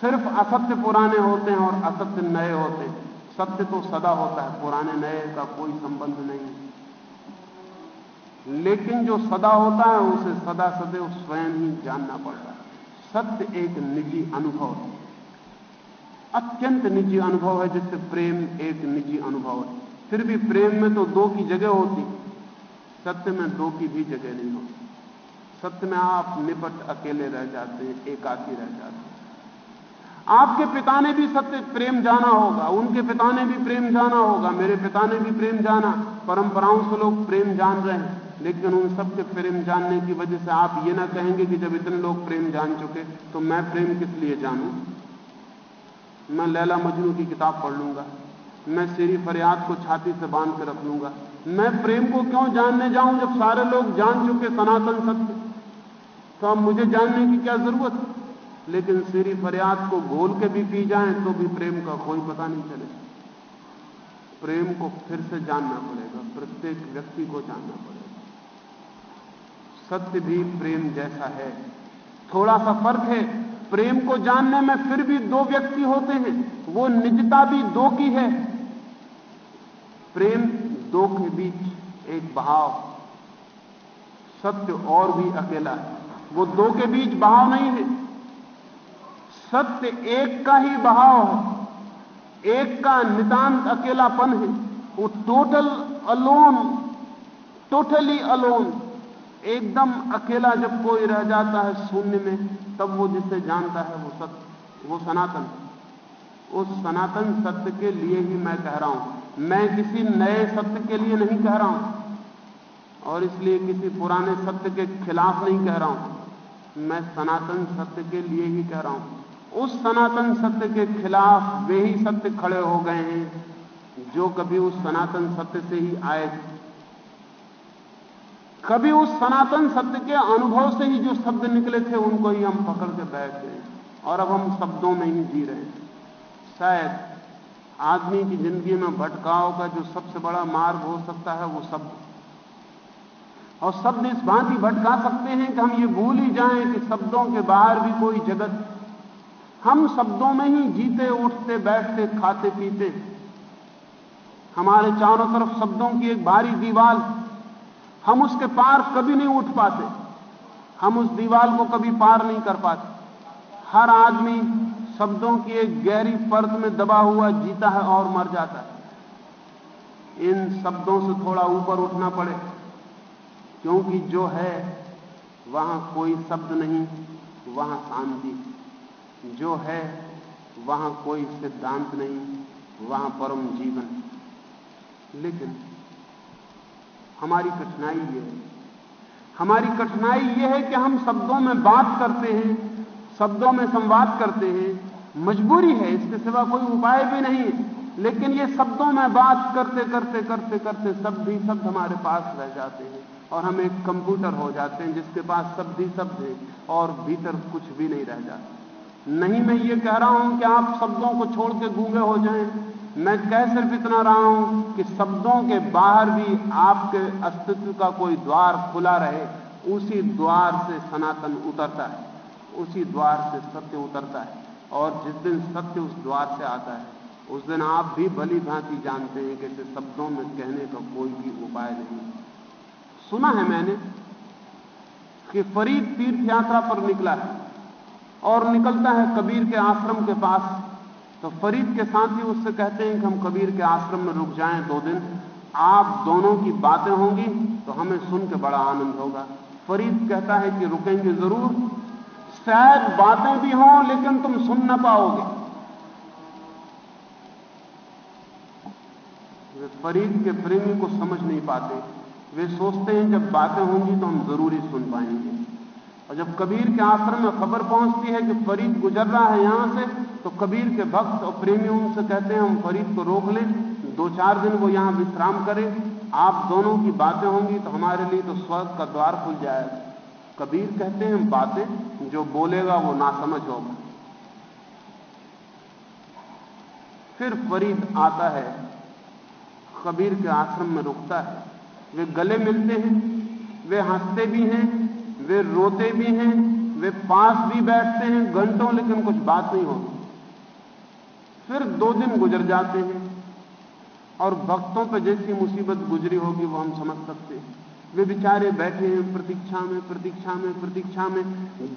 सिर्फ़ असत्य पुराने होते हैं और असत्य नए होते हैं। सत्य तो सदा होता है, पुराने नए का कोई संबंध नहीं। लेकिन जो सदा होता है, उसे सदा सदैव स्वयं ही जानना पड़ता है। सत्य एक निजी अनुभव है। अत्यंत निजी अनुभव है, जिससे प्रेम एक निजी अनुभव है। फिर भी प्रेम में तो दो की जगह होती। सत्य में दो की भी जगह नहीं होती। सत्य में आप निपट अकेले रह जाते हैं, एकाकी रह जाते हैं। आपके पिता ने भी सत्य, प्रेम जाना होगा। उनके पिता ने भी प्रेम जाना होगा। मेरे पिता ने भी प्रेम जाना। परंपराओं से लोग प्रेम जान रहे हैं। लेकिन उन सबके प्रेम जानने की वजह से आप ये ना कहेंगे कि जब इतने लोग प्रेम जान चुके तो मैं प्रेम किस लिए जानूं? मैं लैला मजनू की किताब पढ़ लूँगा। मैं सीरी फरियाद को छाती से बाँध के रख लूँगा। मैं प्रेम को क्यों जानने जाऊँ जब सारे लोग जान चुके सनातन सत्य? तो अब मुझे जानने की क्या ज़रूरत? लेकिन सीरी फरियाद को घोल के भी पी जाए तो भी प्रेम का कोई पता नहीं चले। प्रेम को फिर से जानना पड़ेगा। प्रत्येक व्यक्ति को जानना पड़ेगा। सत्य भी प्रेम जैसा है। थोड़ा सा फ़र्क है। प्रेम को जानने में फिर भी दो व्यक्ति होते हैं, वो निजता भी दो की है। प्रेम दो के बीच एक बहाव सत्य और भी अकेला है। वो दो के बीच बहाव नहीं है। सत्य एक का ही बहाव है। एक का नितांत अकेलापन है। वो टोटल अलोन टोटली अलोन एकदम अकेला जब कोई रह जाता है शून्य में, तब वो जिसे जानता है वो सत्य, वो सनातन। उस सनातन सत्य के लिए ही मैं कह रहा हूँ। मैं किसी नए सत्य के लिए नहीं कह रहा हूँ। और इसलिए किसी पुराने सत्य के खिलाफ नहीं कह रहा हूँ। मैं सनातन सत्य के लिए ही कह रहा हूँ। उस सनातन सत्य के खिलाफ वे ही सत्य खड़े हो गए हैं, जो कभी उस सनातन सत्य से ही आए थे। कभी उस सनातन शब्द के अनुभव से ही जो शब्द निकले थे, उनको ही हम पकड़ के बैठ गए और अब हम शब्दों में ही जी रहे हैं। शायद आदमी की ज़िंदगी में भटकाव का जो सबसे बड़ा मार्ग हो सकता है, वो शब्द। और शब्द इस भांति भटका सकते हैं कि हम ये भूल ही जाएँ कि शब्दों के बाहर भी कोई जगत। हम शब्दों में ही जीते, उठते, बैठते, खाते, पीते। हमारे चारों तरफ़ शब्दों की एक भारी दीवार हम उसके पार कभी नहीं उठ पाते। हम उस दीवार को कभी पार नहीं कर पाते। हर आदमी शब्दों की एक गहरी परत में दबा हुआ जीता है और मर जाता है। इन शब्दों से थोड़ा ऊपर उठना पड़े, क्योंकि जो है, वहाँ कोई शब्द नहीं, वहाँ शांति। जो है, वहाँ कोई सिद्धांत नहीं, वहाँ परम जीवन। लेकिन हमारी कठिनाई ये है। हमारी कठिनाई ये है कि हम शब्दों में बात करते हैं, शब्दों में संवाद करते हैं। मजबूरी है, इसके सिवा कोई उपाय भी नहीं है। लेकिन ये शब्दों में बात करते करते करते करते शब्द ही शब्द हमारे पास रह जाते हैं और हम एक कंप्यूटर हो जाते हैं जिसके पास शब्द ही शब्द है और भीतर कुछ भी नहीं रह जाता। नहीं, मैं ये कह रहा हूँ कि आप शब्दों को छोड़ के गूँगे हो जाएँ। मैं कह सिर्फ़ इतना रहा हूँ कि शब्दों के बाहर भी आपके अस्तित्व का कोई द्वार खुला रहे, उसी द्वार से सनातन उतरता है, उसी द्वार से सत्य उतरता है, और जिस दिन सत्य उस द्वार से आता है, उस दिन आप भी भली भांति जानते हैं कि शब्दों में कहने का कोई भी उपाय नहीं सुना है मैंने कि फरीद तीर्थ यात्रा पर निकला है, और निकलता है कबीर के आश्रम के पास। तो फरीद के साथ ही उससे कहते हैं कि हम कबीर के आश्रम में रुक जाएँ दो दिन। आप दोनों की बातें होंगी तो हमें सुन के बड़ा आनंद होगा। फरीद कहता है कि रुकेंगे ज़रूर। शायद बातें भी हों, लेकिन तुम सुन ना पाओगे। वे फरीद के प्रेमी को समझ नहीं पाते। वे सोचते हैं जब बातें होंगी तो हम ज़रूरी सुन पाएँगे। और जब कबीर के आश्रम में खबर पहुँचती है कि फरीद गुजर रहा है यहाँ से तो कबीर के भक्त और प्रेमी उनसे कहते हैं, हम फरीद को रोक लें, दो चार दिन वो यहाँ विश्राम करें, आप दोनों की बातें होंगी तो हमारे लिए तो स्वर्ग का द्वार खुल जाएगा। कबीर कहते हैं, बातें जो बोलेगा वो ना समझ होगा। फिर फरीद आता है, कबीर के आश्रम में रुकता है। वे गले मिलते हैं, वे हँसते भी हैं वे रोते भी हैं, वे पास भी बैठते हैं, घंटों लेकिन कुछ बात नहीं होती। फिर दो दिन गुजर जाते हैं और भक्तों पर जैसी मुसीबत गुजरी होगी, वो हम समझ सकते हैं। वे बेचारे बैठे हैं प्रतीक्षा में प्रतीक्षा में प्रतीक्षा में।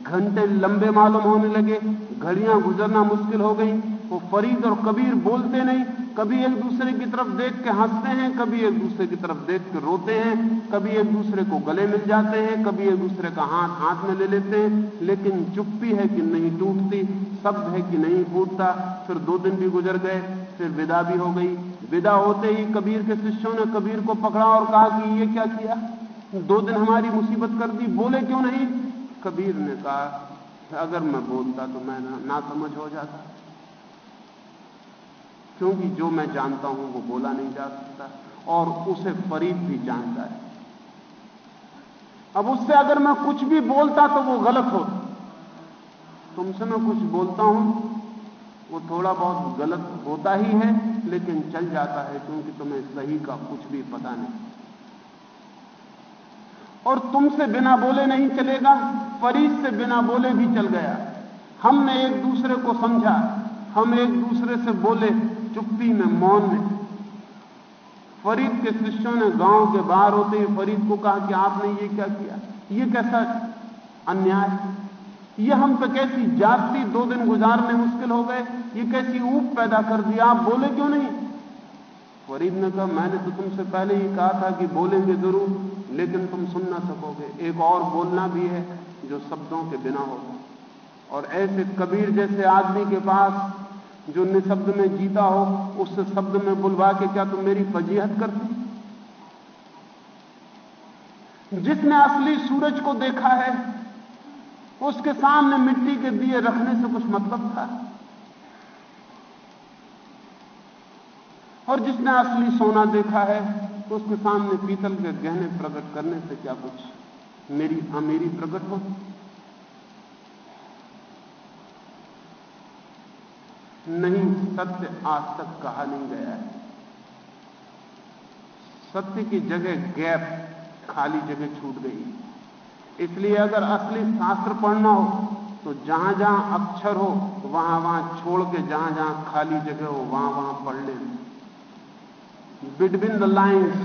घंटे लंबे मालूम होने लगे, घड़ियाँ गुजरना मुश्किल हो गई। वो फरीद और कबीर बोलते नहीं कभी एक दूसरे की तरफ़ देख के हँसते हैं कभी एक दूसरे की तरफ़ देख के रोते हैं कभी एक दूसरे को गले मिल जाते हैं कभी एक दूसरे का हाथ हाथ में ले लेते हैं लेकिन चुप्पी है कि नहीं टूटती शब्द है कि नहीं फूटता फिर दो दिन भी गुजर गए फिर विदा भी हो गई। विदा होते ही कबीर के शिष्यों ने कबीर को पकड़ा और कहा कि ये क्या किया? दो दिन हमारी मुसीबत कर दी बोले क्यों नहीं? कबीर ने कहा अगर मैं बोलता तो मैं ना, समझ हो जाता। क्योंकि जो मैं जानता हूँ वो बोला नहीं जा सकता और उसे फरीद भी जानता है। अब उससे अगर मैं कुछ भी बोलता तो वो गलत होता। तुमसे मैं कुछ बोलता हूँ, वो थोड़ा बहुत गलत होता ही है, लेकिन चल जाता है क्योंकि तुम्हें सही का कुछ भी पता नहीं। और तुमसे बिना बोले नहीं चलेगा, फरीद से बिना बोले भी चल गया। हमने एक दूसरे को समझा, हम एक दूसरे से बोले। चुप्पी में मौन में फरीद के शिष्यों ने गाँव के बाहर होते ही फरीद को कहा कि आपने ये क्या किया? ये कैसा अन्याय? ये हम पे कैसी जाति दो दिन गुजारने मुश्किल हो गए? ये कैसी ऊप पैदा कर दी? आप बोले क्यों नहीं? फरीद ने कहा, मैंने तो तुमसे पहले ही कहा था कि बोलेंगे ज़रूर, लेकिन तुम सुन ना सकोगे। एक और बोलना भी है जो शब्दों के बिना होगा। और ऐसे कबीर जैसे आदमी के पास जो निशब्द में जीता हो उससे शब्द में बुलवा के क्या तुम मेरी फजीहत करती? जिसने असली सूरज को देखा है, उसके सामने मिट्टी के दिए रखने से कुछ मतलब था। और जिसने असली सोना देखा है, उसके सामने पीतल के गहने प्रकट करने से क्या कुछ मेरी अमीरी प्रकट हो नहीं सत्य आज तक कहा नहीं गया है। सत्य की जगह गैप, खाली जगह छूट गई। इसलिए अगर असली शास्त्र पढ़ना हो तो जहाँ जहाँ अक्षर हो, वहाँ वहाँ छोड़ के जहाँ जहाँ खाली जगह हो, वहाँ वहाँ पढ़ लेना बिटवीन द लाइन्स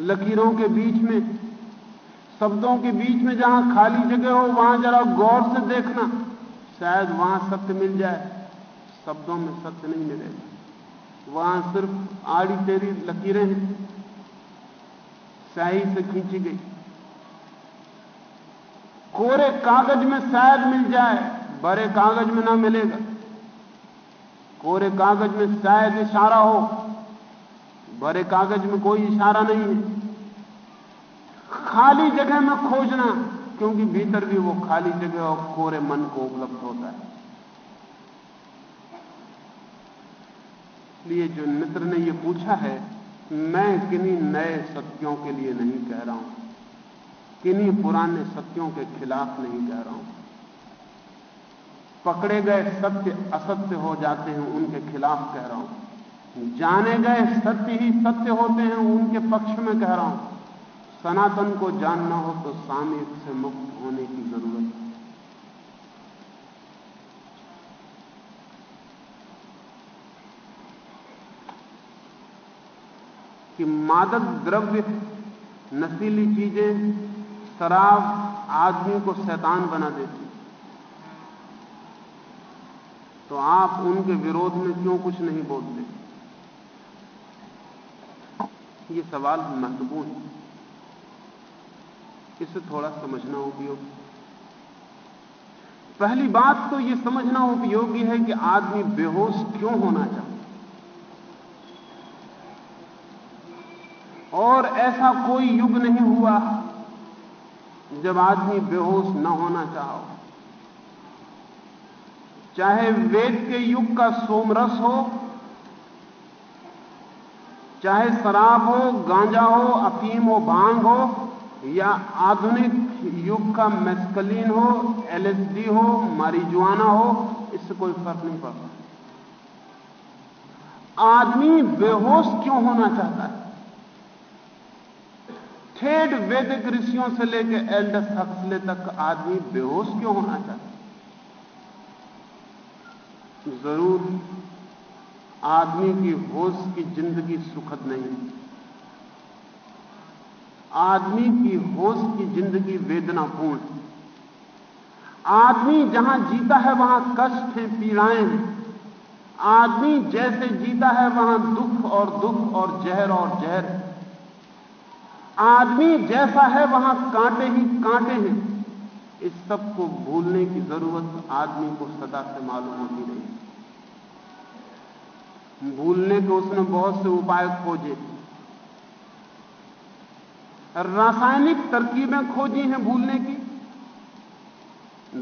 लकीरों के बीच में, शब्दों के बीच में जहाँ खाली जगह हो, वहाँ जरा गौर से देखना, शायद वहाँ सत्य मिल जाए। शब्दों में सत्य नहीं मिलेगा वहाँ सिर्फ़ आड़ी तेरी लकीरें हैं। स्याही से खींची गई। कोरे कागज़ में शायद मिल जाए, बड़े कागज़ में ना मिलेगा। कोरे कागज़ में शायद इशारा हो, बड़े कागज़ में कोई इशारा नहीं है। खाली जगह में खोजना, क्योंकि भीतर भी वो खाली जगह और कोरे मन को उपलब्ध होता है। इसलिए जो मित्र ने ये पूछा है, मैं किन्हीं नए सत्यों के लिए नहीं कह रहा हूँ। किन्हीं पुराने सत्यों के खिलाफ नहीं कह रहा हूँ। पकड़े गए सत्य असत्य हो जाते हैं, उनके खिलाफ कह रहा हूँ। जाने गए सत्य ही सत्य होते हैं, उनके पक्ष में कह रहा हूँ। सनातन को जानना हो तो सामिक से मुक्त होने की ज़रूरत है। कि मादक द्रव्य, नशीली चीज़ें, शराब आदमी को शैतान बना देती। तो आप उनके विरोध में क्यों कुछ नहीं बोलते? ये सवाल महत्वपूर्ण है। इसे थोड़ा समझना उपयोगी। पहली बात तो यह समझना उपयोगी है कि आदमी बेहोश क्यों होना चाहता और ऐसा कोई युग नहीं हुआ जब आदमी बेहोश न होना चाहो। चाहे वेद के युग का सोमरस हो, चाहे शराब हो, गांजा हो, अफीम हो, भाँग हो, या आधुनिक युग का मेस्कलीन हो, एलएसडी हो, मारिजुआना हो, इससे कोई फ़र्क नहीं पड़ता। आदमी बेहोश क्यों होना चाहता है? ठेठ वैदिक ऋषियों से लेकर एल्डस हक्सले तक आदमी बेहोश क्यों होना चाहता? ज़रूर आदमी की होश की ज़िंदगी सुखद नहीं। आदमी की होश की ज़िंदगी वेदनापूर्ण। आदमी जहाँ जीता है, वहाँ कष्ट है, पीड़ाएँ हैं। आदमी जैसे जीता है, वहाँ दुख और दुख और जहर और जहर। आदमी जैसा है, वहाँ कांटे ही कांटे हैं। इस सबको भूलने की ज़रूरत आदमी को सदा से मालूम होती रही। भूलने के उसने बहुत से उपाय खोजे। रासायनिक तरकीबें खोजी हैं भूलने की।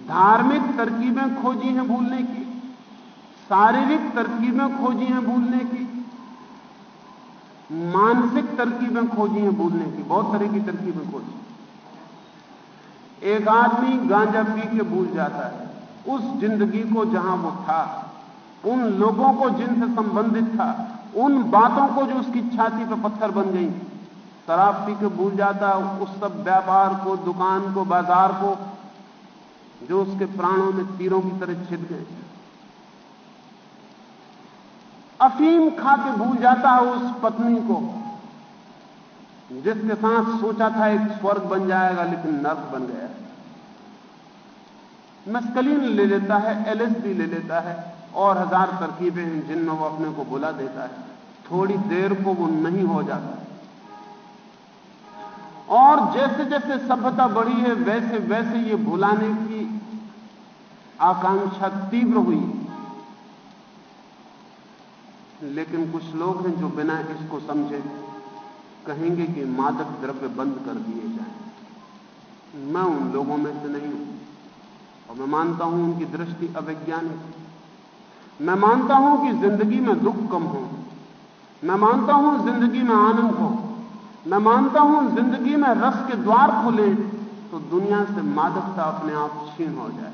धार्मिक तरकीबें खोजी हैं भूलने की। शारीरिक तरकीबें खोजी हैं भूलने की। मानसिक तरकीबें खोजी हैं भूलने की, बहुत तरह की तरकीबें खोजी। एक आदमी गांजा पी के भूल जाता है। उस ज़िंदगी को जहाँ वो था, उन लोगों को जिनसे संबंधित था, उन बातों को जो उसकी छाती पर पत्थर बन गई, शराब पी के भूल जाता, उस सब व्यापार को, दुकान को, बाज़ार को, जो उसके प्राणों में तीरों की तरह छिद गए। अफीम खा के भूल जाता है उस पत्नी को। जिसके साथ सोचा था एक स्वर्ग बन जाएगा, लेकिन नर्क बन गया। मस्कलीन ले लेता है एलएसडी ले लेता है, और हज़ार तरकीबें हैं जिनमें वो अपने को बुला देता है। थोड़ी देर को वो नहीं हो जाता। और जैसे जैसे सभ्यता बढ़ी है, वैसे वैसे ये भुलाने की आकांक्षा तीव्र हुई। लेकिन कुछ लोग हैं जो बिना इसको समझे कहेंगे कि मादक द्रव्य बंद कर दिए जाए। मैं उन लोगों में से नहीं हूँ। और मैं मानता हूँ उनकी दृष्टि अवैज्ञानिक मैं मानता हूँ कि ज़िंदगी में दुख कम हो। मैं मानता हूँ ज़िंदगी में आनंद हो। मैं मानता हूँ ज़िंदगी में रस के द्वार खुले तो दुनिया से मादकता अपने आप छीन हो जाए।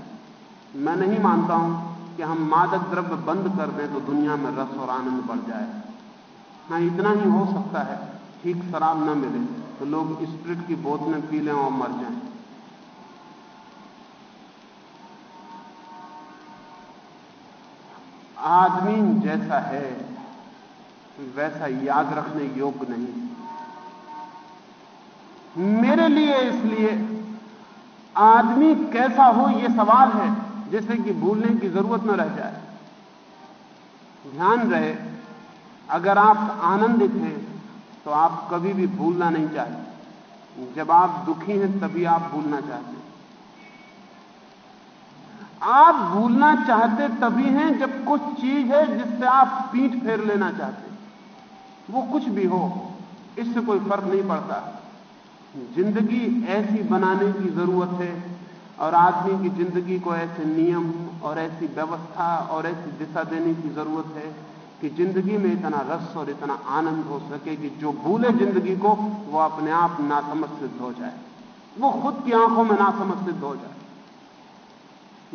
मैं नहीं मानता हूँ कि हम मादक द्रव्य बंद कर दें तो दुनिया में रस और आनंद बढ़ जाए। हाँ इतना ही हो सकता है, ठीक शराब न मिले तो लोग स्प्रिट की बोतलें पी लें और मर जाएँ। आदमी जैसा है, वैसा याद रखने योग्य नहीं। मेरे लिए इसलिए, आदमी कैसा हो यह सवाल है। जैसे कि भूलने की ज़रूरत न रह जाए। ध्यान रहे, अगर आप आनंदित हैं तो आप कभी भी भूलना नहीं चाहते। जब आप दुखी हैं, तभी आप भूलना चाहते आप भूलना चाहते तभी हैं जब कुछ चीज़ है जिससे आप पीठ फेर लेना चाहते वो कुछ भी हो, इससे कोई फ़र्क नहीं पड़ता। ज़िंदगी ऐसी बनाने की ज़रूरत है और आदमी की ज़िंदगी को ऐसे नियम और ऐसी व्यवस्था और ऐसी दिशा देने की ज़रूरत है कि ज़िंदगी में इतना रस और इतना आनंद हो सके कि जो भूले ज़िंदगी को, वो अपने आप नासमझ सिद्ध हो जाए। वो खुद की आँखों में नासमझ सिद्ध हो जाए।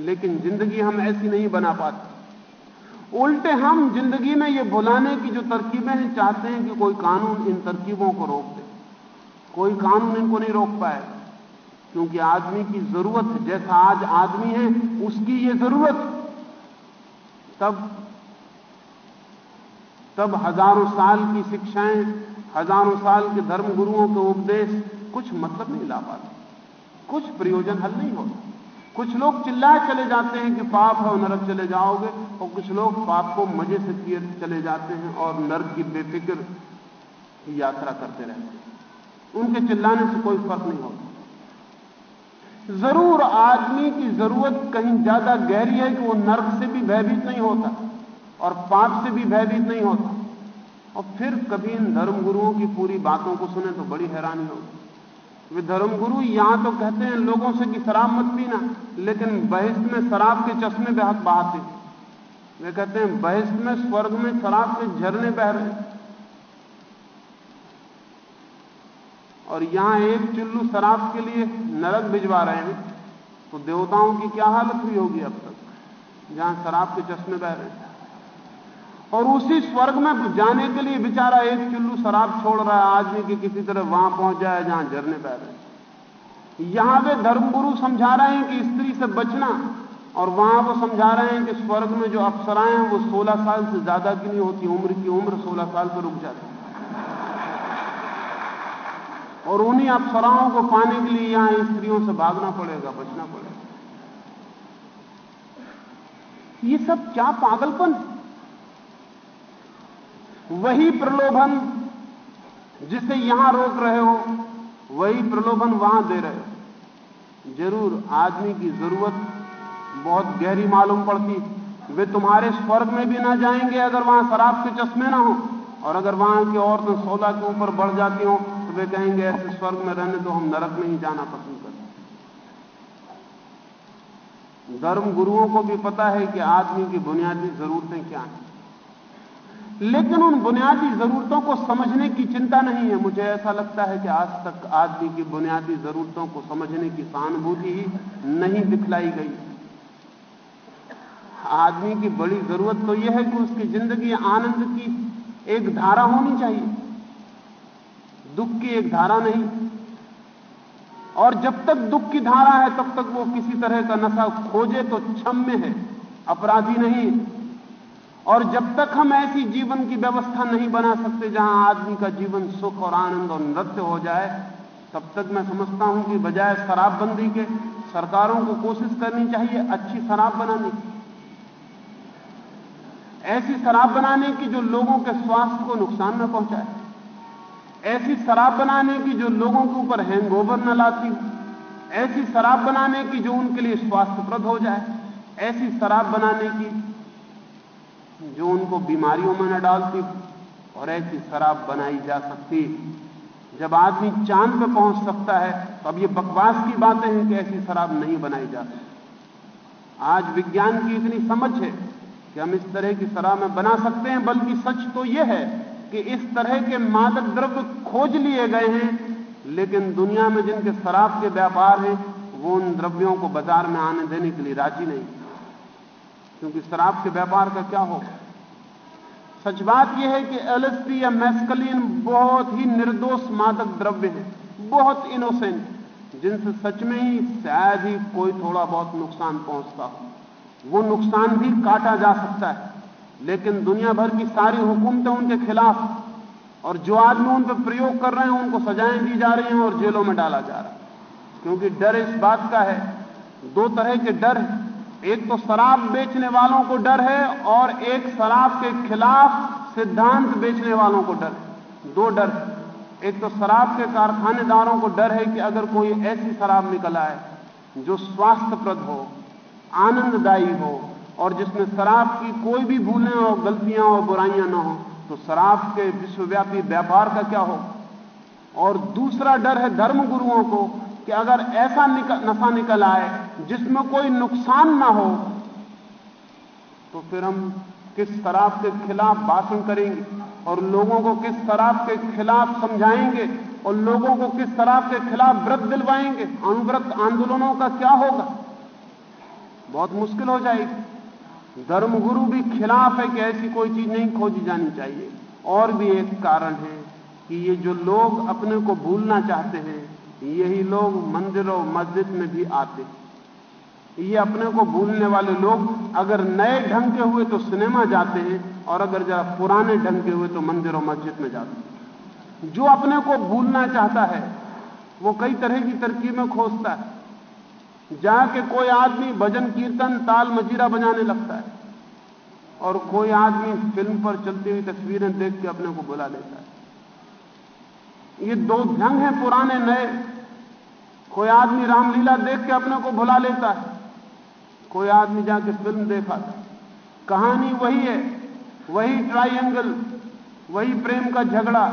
लेकिन ज़िंदगी हम ऐसी नहीं बना पाते। उल्टे हम ज़िंदगी में ये बुलाने की जो तरकीबें हैं, चाहते हैं कि कोई कानून इन तरकीबों को रोक दे। कोई कानून इनको नहीं रोक पाए। क्योंकि आदमी की ज़रूरत जैसा आज आदमी है, उसकी ये ज़रूरत। तब तब हज़ारों साल की शिक्षाएँ, हज़ारों साल के धर्म गुरुओं के उपदेश कुछ मतलब नहीं ला पाते। कुछ प्रयोजन हल नहीं होता। कुछ लोग चिल्लाए चले जाते हैं कि पाप है नरक चले जाओगे, और कुछ लोग पाप को मज़े से किए चले जाते हैं और नरक की बेफिक्र यात्रा करते रहते हैं। उनके चिल्लाने से कोई फ़र्क नहीं होता। ज़रूर आदमी की ज़रूरत कहीं ज़्यादा गहरी है कि वो नर्क से भी भयभीत नहीं होता और पाप से भी भयभीत नहीं होता। और फिर कभी इन धर्मगुरुओं की पूरी बातों को सुने तो बड़ी हैरानी होगी वे धर्मगुरु यहाँ तो कहते हैं लोगों से कि शराब मत पीना, लेकिन बहिष्ठ में शराब के चश्मे बेहद बहाते वे कहते हैं, बहिष्ठ में स्वर्ग में शराब के झरने बह रहे और यहाँ एक चुल्लू शराब के लिए नरक भिजवा रहे हैं तो देवताओं की क्या हालत हुई होगी अब तक? जहाँ शराब के चश्मे बह रहे हैं। और उसी स्वर्ग में जाने के लिए बेचारा एक चुल्लू शराब छोड़ रहा है, आदमी की किसी तरह वहाँ पहुँच जाए, जहाँ झरने बह रहे यहाँ वे धर्मगुरु समझा रहे हैं कि स्त्री से बचना, और वहाँ वो समझा रहे हैं कि स्वर्ग में जो अप्सराएँ हैं, वो 16 साल से ज़्यादा की नहीं होती, उम्र की उम्र 16 साल पर रुक जाती और उन्हीं अप्सराओं को पाने के लिए यहाँ स्त्रियों से भागना पड़ेगा, बचना पड़ेगा। ये सब क्या पागलपन वही प्रलोभन जिसे यहाँ रोक रहे हो, वही प्रलोभन वहाँ दे रहे हो। ज़रूर आदमी की ज़रूरत बहुत गहरी मालूम पड़ती वे तुम्हारे स्वर्ग में भी ना जाएँगे अगर वहाँ शराब के चश्मे ना हो, और अगर वहाँ की औरतें सोलह के ऊपर बढ़ जाती हो वे कहेंगे, ऐसे स्वर्ग में रहने तो हम नरक में ही जाना पसंद करते धर्म गुरुओं को भी पता है कि आदमी की बुनियादी जरूरतें क्या हैं। लेकिन उन बुनियादी जरूरतों को समझने की चिंता नहीं है। मुझे ऐसा लगता है कि आज तक आदमी की बुनियादी जरूरतों को समझने की सहानुभूति ही नहीं दिखलाई गई। आदमी की बड़ी ज़रूरत तो यह है कि उसकी ज़िंदगी आनंद की एक धारा होनी चाहिए। दुख की एक धारा नहीं। और जब तक दुख की धारा है, तब तक वो किसी तरह का नशा खोजे तो क्षम्य है, अपराधी नहीं। और जब तक हम ऐसी जीवन की व्यवस्था नहीं बना सकते, जहाँ आदमी का जीवन सुख और आनंद और नृत्य हो जाए, तब तक मैं समझता हूँ कि बजाय शराबबंदी के, सरकारों को कोशिश करनी चाहिए अच्छी शराब बनाने की। ऐसी शराब बनाने की जो लोगों के स्वास्थ्य को नुकसान न पहुँचाए। ऐसी शराब बनाने की जो लोगों के ऊपर हैंगओवर न लाती, ऐसी शराब बनाने की जो उनके लिए स्वास्थ्यप्रद हो जाए, ऐसी शराब बनाने की जो उनको बीमारियों में न डालती और ऐसी शराब बनाई जा सकती। जब आदमी चाँद पे पहुँच सकता है तो अब ये बकवास की बातें हैं कि ऐसी शराब नहीं बनाई जा सकती। आज विज्ञान की इतनी समझ है कि हम इस तरह की शराब में बना सकते हैं, बल्कि सच तो यह है कि इस तरह के मादक द्रव्य खोज लिए गए हैं, लेकिन दुनिया में जिनके शराब के व्यापार हैं, वो उन द्रव्यों को बाज़ार में आने देने के लिए राज़ी नहीं क्योंकि शराब के व्यापार का क्या हो सच बात यह है कि एलएसडी या मैस्कलिन बहुत ही निर्दोष मादक द्रव्य है, बहुत इनोसेंट जिनसे सच में ही शायद ही कोई थोड़ा बहुत नुकसान पहुँचता हो। वो नुकसान भी काटा जा सकता है। लेकिन दुनिया भर की सारी हुकूमतें उनके खिलाफ और जो आदमी उन पर प्रयोग कर रहे हैं, उनको सजाएँ दी जा रही हैं और जेलों में डाला जा रहा है। क्योंकि डर इस बात का है, दो तरह के डर हैं। एक तो शराब बेचने वालों को डर है और एक शराब के खिलाफ सिद्धांत बेचने वालों को डर दो डर एक तो शराब के कारखानेदारों को डर है कि अगर कोई ऐसी शराब निकल आए जो स्वास्थ्यप्रद हो, आनंददायी हो और जिसमें शराब की कोई भी भूलें और गलतियाँ और बुराइयाँ ना हो तो शराब के विश्वव्यापी व्यापार का क्या हो? और दूसरा डर है धर्म गुरुओं को कि अगर ऐसा निकल, नशा निकल आए जिसमें कोई नुकसान ना हो तो फिर हम किस शराब के खिलाफ भाषण करेंगे? और लोगों को किस शराब के खिलाफ समझाएँगे? और लोगों को किस शराब के खिलाफ व्रत दिलवाएँगे? अनुव्रत आंदोलनों का क्या होगा? बहुत मुश्किल हो जाएगी। धर्मगुरु भी खिलाफ है कि ऐसी कोई चीज़ नहीं खोजी जानी चाहिए। और भी एक कारण है कि ये जो लोग अपने को भूलना चाहते हैं, यही लोग मंदिरों, मस्जिद में भी आते हैं। ये अपने को भूलने वाले लोग अगर नए ढंग के हुए तो सिनेमा जाते हैं और अगर जरा पुराने ढंग के हुए तो मंदिर और मस्जिद में जाते हैं। जो अपने को भूलना चाहता है, वो कई तरह की तरकीबें खोजता है। जाके कोई आदमी भजन, कीर्तन, ताल मजीरा बजाने लगता है और कोई आदमी फ़िल्म पर चलती हुई तस्वीरें देख के अपने को बुला लेता है। ये दो ढंग हैं पुराने, नए। कोई आदमी रामलीला देख के अपने को भुला लेता है, कोई आदमी जाके फ़िल्म देखा था कहानी वही है, वही ट्राइंगल, वही प्रेम का झगड़ा,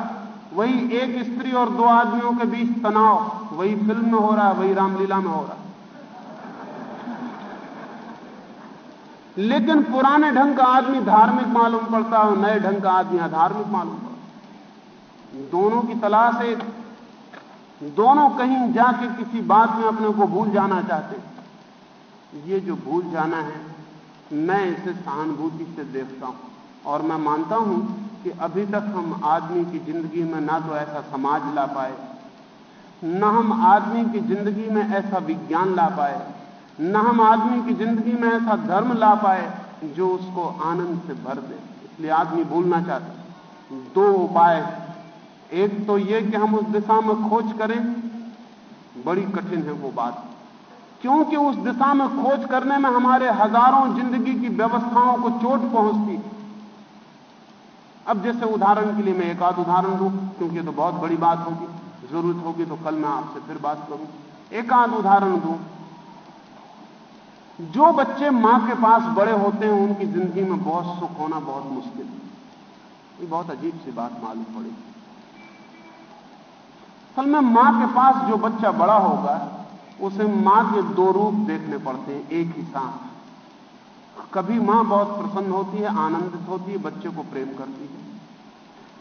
वही एक स्त्री और दो आदमियों के बीच तनाव, वही फ़िल्म में हो रहा है, वही रामलीला में हो रहा है। लेकिन पुराने ढंग का आदमी धार्मिक मालूम पड़ता है और नए ढंग का आदमी अधार्मिक मालूम पड़ता दोनों की तलाश एक दोनों कहीं जाके किसी बात में अपने को भूल जाना चाहते ये जो भूल जाना है, मैं इसे सहानुभूति से देखता हूँ। और मैं मानता हूँ कि अभी तक हम आदमी की ज़िंदगी में ना तो ऐसा समाज ला पाए, न हम आदमी की ज़िंदगी में ऐसा विज्ञान ला पाए न हम आदमी की ज़िंदगी में ऐसा धर्म ला पाए जो उसको आनंद से भर दे। इसलिए आदमी भूलना चाहते दो उपाय एक तो यह कि हम उस दिशा में खोज करें। बड़ी कठिन है वो बात। क्योंकि उस दिशा में खोज करने में हमारे हज़ारों ज़िंदगी की व्यवस्थाओं को चोट पहुँचती अब जैसे उदाहरण के लिए मैं एक आध उदाहरण दूँ, क्योंकि तो बहुत बड़ी बात होगी। ज़रूरत होगी तो कल मैं आपसे फिर बात करूँ। एक आध उदाहरण दूँ जो बच्चे माँ के पास बड़े होते हैं, उनकी ज़िंदगी में बहुत सुख होना बहुत मुश्किल है। ये बहुत अजीब सी बात मालूम पड़ी। असल में माँ के पास जो बच्चा बड़ा होगा, उसे माँ के दो रूप देखने पड़ते हैं, एक ही साथ कभी माँ बहुत प्रसन्न होती है, आनंदित होती है, बच्चे को प्रेम करती है।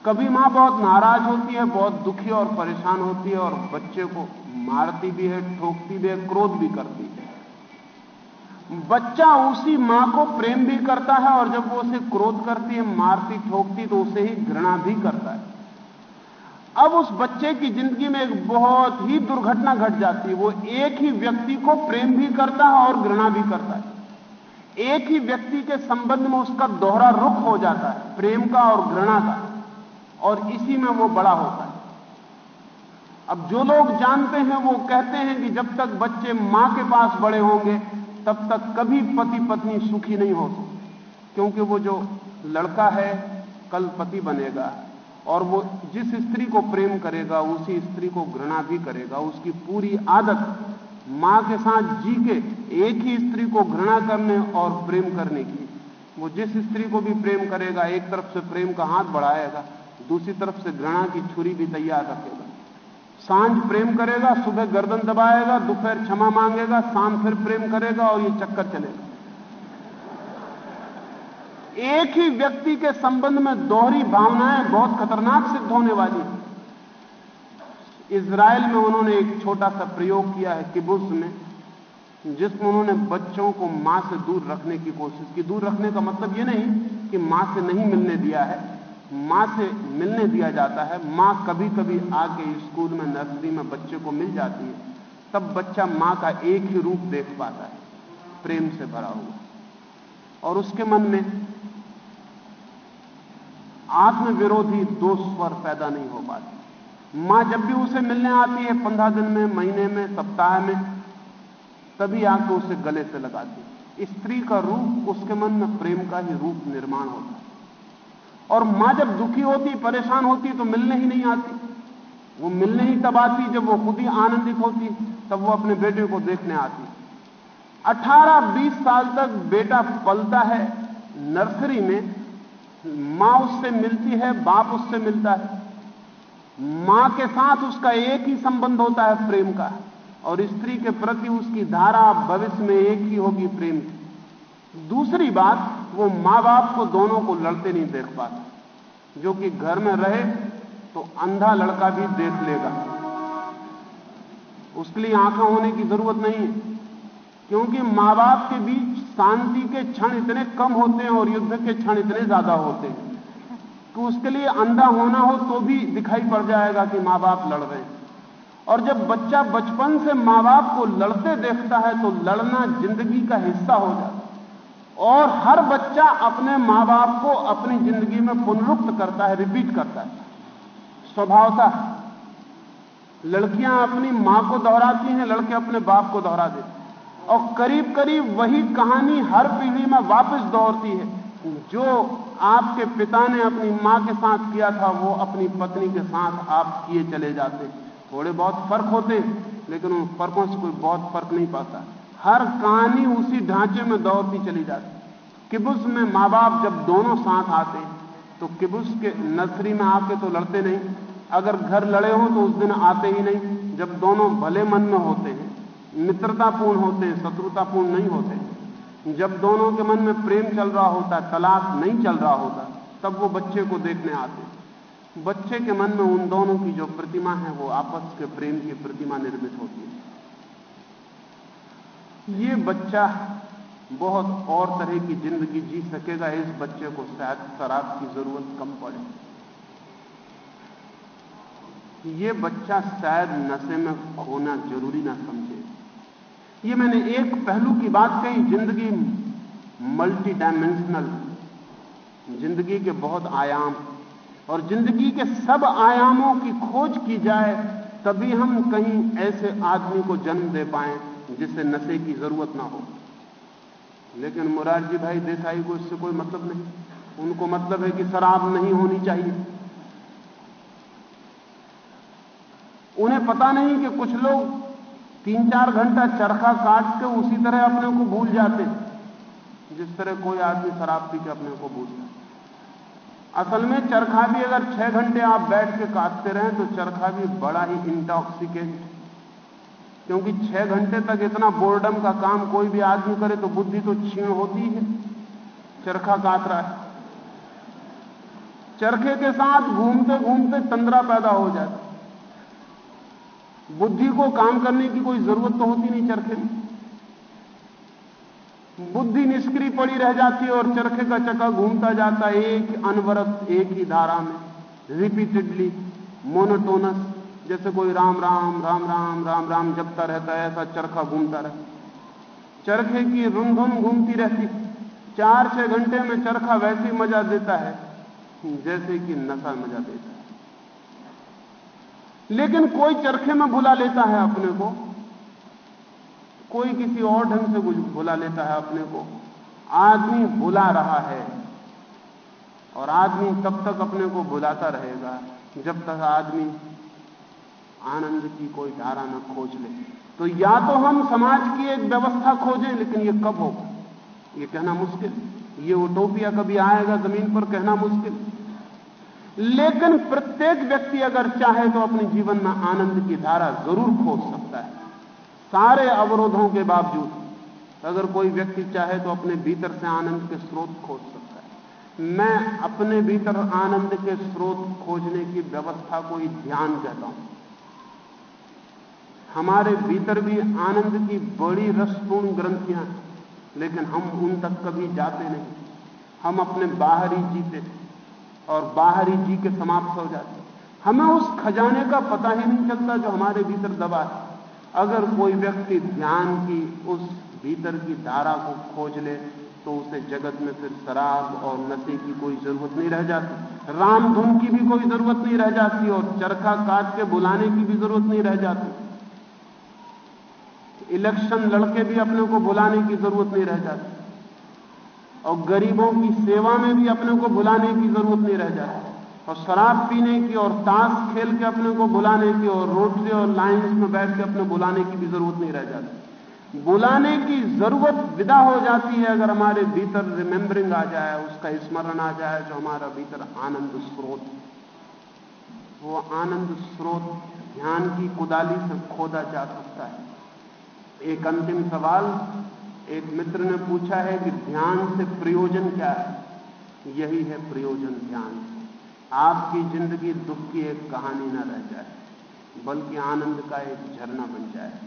कभी माँ बहुत नाराज़ होती है, बहुत दुखी और परेशान होती है, और बच्चे को मारती भी है, ठोकती भी है, क्रोध भी करती है। बच्चा उसी माँ को प्रेम भी करता है और जब वो उसे क्रोध करती है, मारती ठोकती तो उसे ही घृणा भी करता है। अब उस बच्चे की ज़िंदगी में एक बहुत ही दुर्घटना घट जाती है। वो एक ही व्यक्ति को प्रेम भी करता है और घृणा भी करता है। एक ही व्यक्ति के संबंध में उसका दोहरा रुख हो जाता है, प्रेम का और घृणा का, और इसी में वो बड़ा होता है। अब जो लोग जानते हैं, वो कहते हैं कि जब तक बच्चे माँ के पास बड़े होंगे तब तक कभी पति पत्नी सुखी नहीं हो क्योंकि वो जो लड़का है, कल पति बनेगा और वो जिस स्त्री को प्रेम करेगा, उसी स्त्री को घृणा भी करेगा। उसकी पूरी आदत माँ के साथ जी के एक ही स्त्री को घृणा करने और प्रेम करने की। वो जिस स्त्री को भी प्रेम करेगा, एक तरफ़ से प्रेम का हाथ बढ़ाएगा, दूसरी तरफ़ से घृणा की छुरी भी तैयार रखेगा। साँझ प्रेम करेगा, सुबह गर्दन दबाएगा, दोपहर क्षमा मांगेगा, शाम फिर प्रेम करेगा और ये चक्कर चलेगा। एक ही व्यक्ति के संबंध में दोहरी भावनाएँ बहुत खतरनाक सिद्ध होने वाली इसराइल में उन्होंने एक छोटा सा प्रयोग किया है किबुस में, जिसमें उन्होंने बच्चों को माँ से दूर रखने की कोशिश की। दूर रखने का मतलब यह नहीं कि माँ से नहीं मिलने दिया है। माँ से मिलने दिया जाता है। माँ कभी कभी आके स्कूल में, नर्सरी में बच्चे को मिल जाती है। तब बच्चा माँ का एक ही रूप देख पाता है, प्रेम से भरा हुआ। और उसके मन में आत्मविरोधी दो स्वर पैदा नहीं हो पाते। माँ जब भी उसे मिलने आती है, पंद्रह दिन में, महीने में, सप्ताह में, तभी आके उसे गले से लगाती है। स्त्री का रूप उसके मन में प्रेम का ही रूप निर्माण होता है। और माँ जब दुखी होती, परेशान होती तो मिलने ही नहीं आती। वो मिलने ही तब आती, जब वो खुद ही आनंदित होती, तब वो अपने बेटे को देखने आती। 18-20 साल तक बेटा पलता है नर्सरी में, माँ उससे मिलती है, बाप उससे मिलता है। माँ के साथ उसका एक ही संबंध होता है प्रेम का, और स्त्री के प्रति उसकी धारा भविष्य में एक ही होगी प्रेम की। दूसरी बात वो माँ बाप को दोनों को लड़ते नहीं देख पाते। जो कि घर में रहे तो अंधा लड़का भी देख लेगा। उसके लिए आँखें होने की ज़रूरत नहीं है। क्योंकि माँ बाप के बीच शांति के क्षण इतने कम होते हैं और युद्ध के क्षण इतने ज़्यादा होते हैं। कि उसके लिए अंधा होना हो तो भी दिखाई पड़ जाएगा कि माँ बाप लड़ रहे हैं। और जब बच्चा बचपन से माँ बाप को लड़ते देखता है तो लड़ना ज़िंदगी का हिस्सा हो जाता और हर बच्चा अपने माँ बाप को अपनी ज़िंदगी में पुनरुक्त करता है रिपीट करता है। स्वभावता लड़कियाँ अपनी माँ को दोहराती हैं, लड़के अपने बाप को दोहरा देते हैं। और करीब करीब वही कहानी हर पीढ़ी में वापस दौड़ती है। जो आपके पिता ने अपनी माँ के साथ किया था, वो अपनी पत्नी के साथ आप किए चले जाते। थोड़े बहुत फ़र्क होते, लेकिन उन फर्कों से कोई बहुत फ़र्क नहीं पाता हर कहानी उसी ढांचे में दौड़ती चली जाती। किबुस में माँ बाप जब दोनों साथ आते तो किबुस के नर्सरी में आके तो लड़ते नहीं। अगर घर लड़े हो तो उस दिन आते ही नहीं। जब दोनों भले मन में होते हैं, मित्रतापूर्ण होते हैं, शत्रुतापूर्ण नहीं होते। जब दोनों के मन में प्रेम चल रहा होता है तलाक नहीं चल रहा होता, तब वो बच्चे को देखने आते। बच्चे के मन में उन दोनों की जो प्रतिमा है, वो आपस के प्रेम की प्रतिमा निर्मित होती है। ये बच्चा बहुत और तरह की ज़िंदगी जी सकेगा, इस बच्चे को शायद शराब की ज़रूरत कम पड़े। ये बच्चा शायद नशे में खोना ज़रूरी ना समझे। ये मैंने एक पहलू की बात कही, ज़िंदगी मल्टी डायमेंशनल ज़िंदगी के बहुत आयाम। और ज़िंदगी के सब आयामों की खोज की जाए, तभी हम कहीं ऐसे आदमी को जन्म दे पाए। जिसे नशे की ज़रूरत ना हो। लेकिन मुरारजी भाई देसाई को इससे कोई मतलब नहीं। उनको मतलब है कि शराब नहीं होनी चाहिए। उन्हें पता नहीं कि कुछ लोग तीन चार घंटा चरखा काट के उसी तरह अपने को भूल जाते जिस तरह कोई आदमी शराब पी के अपने को भूलता असल में चरखा भी अगर छह घंटे आप बैठ के काटते रहे तो चरखा भी बड़ा ही इंटॉक्सिकेंट क्योंकि छह घंटे तक इतना बोर्डम का काम कोई भी आदमी करे तो बुद्धि तो क्षीण होती है। चरखा काट रहा है। चरखे के साथ घूमते घूमते तंद्रा पैदा हो जाती बुद्धि को काम करने की कोई ज़रूरत तो होती नहीं चरखे में। बुद्धि निष्क्रिय पड़ी रह जाती है और चरखे का चक्का घूमता जाता है एक अनवरत एक ही धारा में। रिपीटेडली मोनोटोनस जैसे कोई राम राम राम राम राम राम जपता रहता है, ऐसा चरखा घूमता रहता चरखे की रुन धुन घूमती रहती चार छह घंटे में चरखा वैसे मज़ा देता है, जैसे कि नशा मज़ा देता है। लेकिन कोई चरखे में भुला लेता है अपने को। कोई किसी और ढंग से भुला लेता है अपने को। आदमी भुला रहा है, और आदमी तब तक अपने को भुलाता रहेगा, जब तक आदमी आनंद की कोई धारा न खोज ले। तो या तो हम समाज की एक व्यवस्था खोजें, लेकिन ये कब होगा? ये कहना मुश्किल। ये ओटोपिया कभी आएगा ज़मीन पर, कहना मुश्किल। लेकिन प्रत्येक व्यक्ति अगर चाहे तो अपने जीवन में आनंद की धारा ज़रूर खोज सकता है। सारे अवरोधों के बावजूद, अगर कोई व्यक्ति चाहे तो अपने भीतर से आनंद के स्रोत खोज सकता है। मैं अपने भीतर आनंद के स्रोत खोजने की व्यवस्था को ही ध्यान कहता हूँ। हमारे भीतर भी आनंद की बड़ी रसपूर्ण ग्रंथियाँ लेकिन हम उन तक कभी जाते नहीं। हम अपने बाहरी जीते और बाहरी जी के समाप्त हो जाते। हमें उस खजाने का पता ही नहीं चलता जो हमारे भीतर दबा है। अगर कोई व्यक्ति ध्यान की उस भीतर की धारा को खोज ले तो उसे जगत में फिर शराब और नशे की कोई ज़रूरत नहीं रह जाती। राम धुन की भी कोई ज़रूरत नहीं रह जाती और चरखा काट के बुलाने की भी ज़रूरत नहीं रह जाती। इलेक्शन लड़के भी अपने को बुलाने की ज़रूरत नहीं रह जाती। और गरीबों की सेवा में भी अपने को बुलाने की ज़रूरत नहीं रह जाती। और शराब पीने की और ताश खेल के अपने को बुलाने की और रोटरी और लाइन्स में बैठ के अपने बुलाने की भी ज़रूरत नहीं रह जाती। बुलाने की ज़रूरत विदा हो जाती है अगर हमारे भीतर रिमेंबरिंग आ जाए, उसका स्मरण आ जाए, जो हमारा भीतर आनंद स्रोत। वो आनंद स्रोत ध्यान की कुदाली से खोदा जा सकता है। एक अंतिम सवाल एक मित्र ने पूछा है कि ध्यान से प्रयोजन क्या है? यही है प्रयोजन ध्यान। आपकी ज़िंदगी दुख की एक कहानी न रह जाए, बल्कि आनंद का एक झरना बन जाए।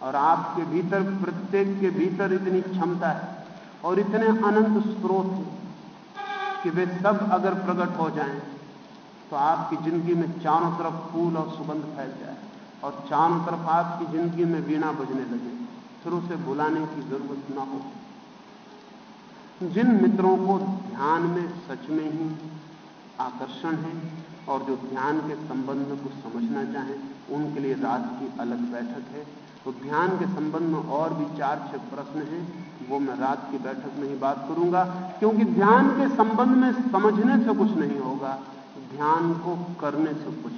और आपके भीतर, प्रत्येक के भीतर इतनी क्षमता है और इतने अनंत स्रोत कि वे सब अगर प्रकट हो जाएँ तो आपकी ज़िंदगी में चारों तरफ़ फूल और सुगंध फैल जाए। और चारों तरफ़ आपकी ज़िंदगी में वीणा बजने लगे। फिर उसे बुलाने की ज़रूरत ना हो। जिन मित्रों को ध्यान में सच में ही आकर्षण है और जो ध्यान के संबंध को समझना चाहें, उनके लिए रात की अलग बैठक है। तो ध्यान के संबंध में और भी चार छह प्रश्न हैं, वो मैं रात की बैठक में ही बात करूँगा। क्योंकि ध्यान के संबंध में समझने से कुछ नहीं होगा, ध्यान को करने से कुछ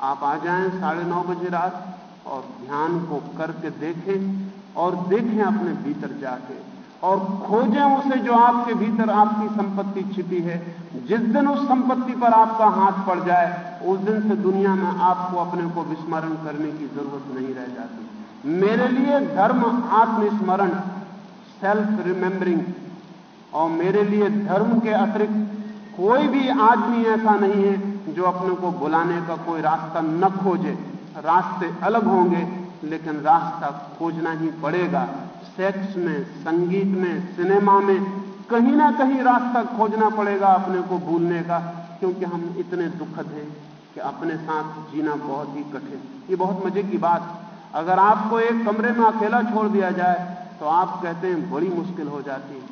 आप आ जाएँ साढ़े नौ बजे रात और ध्यान को करके देखें और देखें अपने भीतर जाके और खोजें उसे जो आपके भीतर आपकी संपत्ति छिपी है। जिस दिन उस संपत्ति पर आपका हाथ पड़ जाए, उस दिन से दुनिया में आपको अपने को विस्मरण करने की ज़रूरत नहीं रह जाती। मेरे लिए धर्म आत्मस्मरण सेल्फ रिमेंबरिंग और मेरे लिए धर्म के अतिरिक्त कोई भी आदमी ऐसा नहीं है जो अपने को बुलाने का कोई रास्ता न खोजे, रास्ते अलग होंगे, लेकिन रास्ता खोजना ही पड़ेगा। सेक्स में, संगीत में, सिनेमा में कहीं ना कहीं रास्ता खोजना पड़ेगा अपने को भूलने का, क्योंकि हम इतने दुखद हैं कि अपने साथ जीना बहुत ही कठिन। ये बहुत मज़े की बात। अगर आपको एक कमरे में अकेला छोड़ दिया जाए तो आप कहते हैं, बड़ी मुश्किल हो जाती है।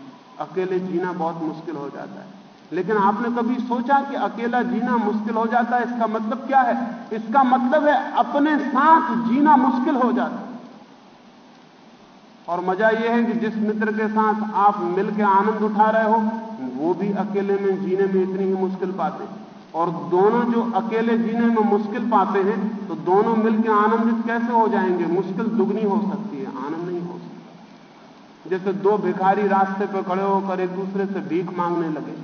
अकेले जीना बहुत मुश्किल हो जाता है। लेकिन आपने कभी सोचा कि अकेला जीना मुश्किल हो जाता है? इसका मतलब क्या है? इसका मतलब है अपने साथ जीना मुश्किल हो जाता और मज़ा यह है कि जिस मित्र के साथ आप मिलकर आनंद उठा रहे हो, वो भी अकेले में जीने में इतनी ही मुश्किल पाते और दोनों जो अकेले जीने में मुश्किल पाते हैं तो दोनों मिलकर आनंदित कैसे हो जाएँगे? मुश्किल दुगनी हो सकती है, आनंद नहीं हो सकता। जैसे दो भिखारी रास्ते पर खड़े होकर एक दूसरे से भीख मांगने लगे।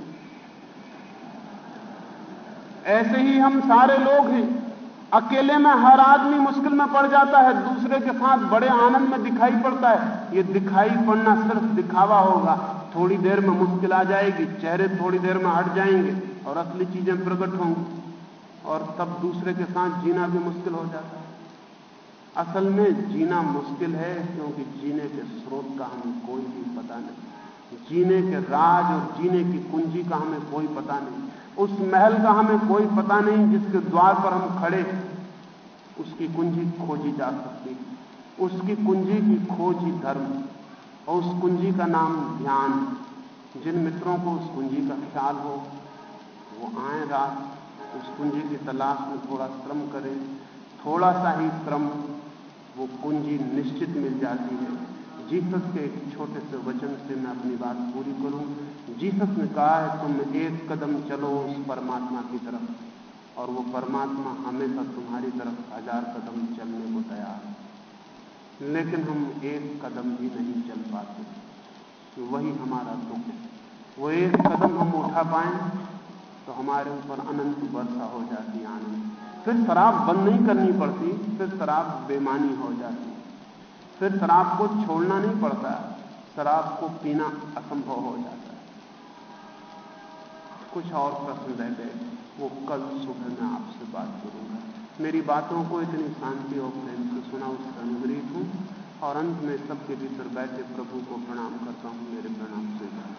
ऐसे ही हम सारे लोग हैं। अकेले में हर आदमी मुश्किल में पड़ जाता है, दूसरे के साथ बड़े आनंद में दिखाई पड़ता है। ये दिखाई पड़ना सिर्फ़ दिखावा होगा। थोड़ी देर में मुश्किल आ जाएगी, चेहरे थोड़ी देर में हट जाएँगे और असली चीज़ें प्रकट होंगी और तब दूसरे के साथ जीना भी मुश्किल हो जाता है। असल में जीना मुश्किल है, क्योंकि जीने के स्रोत का हमें कोई भी पता नहीं। जीने के राज और जीने की कुंजी का हमें कोई पता नहीं। उस महल का हमें कोई पता नहीं जिसके द्वार पर हम खड़े। उसकी कुंजी खोजी जा सकती। उसकी कुंजी की खोज ही धर्म और उस कुंजी का नाम ध्यान जिन मित्रों को उस कुंजी का ख्याल हो, वो आए रात, उस कुंजी की तलाश में थोड़ा श्रम करें। थोड़ा सा ही श्रम, वो कुंजी निश्चित मिल जाती है। जीसस के एक छोटे से वचन से मैं अपनी बात पूरी करूँ। जीसस ने कहा है, तुम एक कदम चलो उस परमात्मा की तरफ़, और वो परमात्मा हमेशा तुम्हारी तरफ़ हज़ार कदम चलने को तैयार है। लेकिन हम एक कदम भी नहीं चल पाते। वही हमारा दुख है। वो एक कदम हम उठा पाए तो हमारे ऊपर अनंत वर्षा हो जाती, आनंद। फिर शराब बंद नहीं करनी पड़ती, फिर शराब बेमानी हो जाती। फिर शराब को छोड़ना नहीं पड़ता, शराब को पीना असंभव हो जाता। कुछ और प्रश्न रह गए। वो कल सुबह मैं आपसे बात करूँगा। मेरी बातों को इतनी शांति और प्रेम से सुना उसका अनुग्रहित हूँ। और अंत में सबके भीतर बैठे प्रभु को प्रणाम करता हूँ। मेरे प्रणाम स्वीकार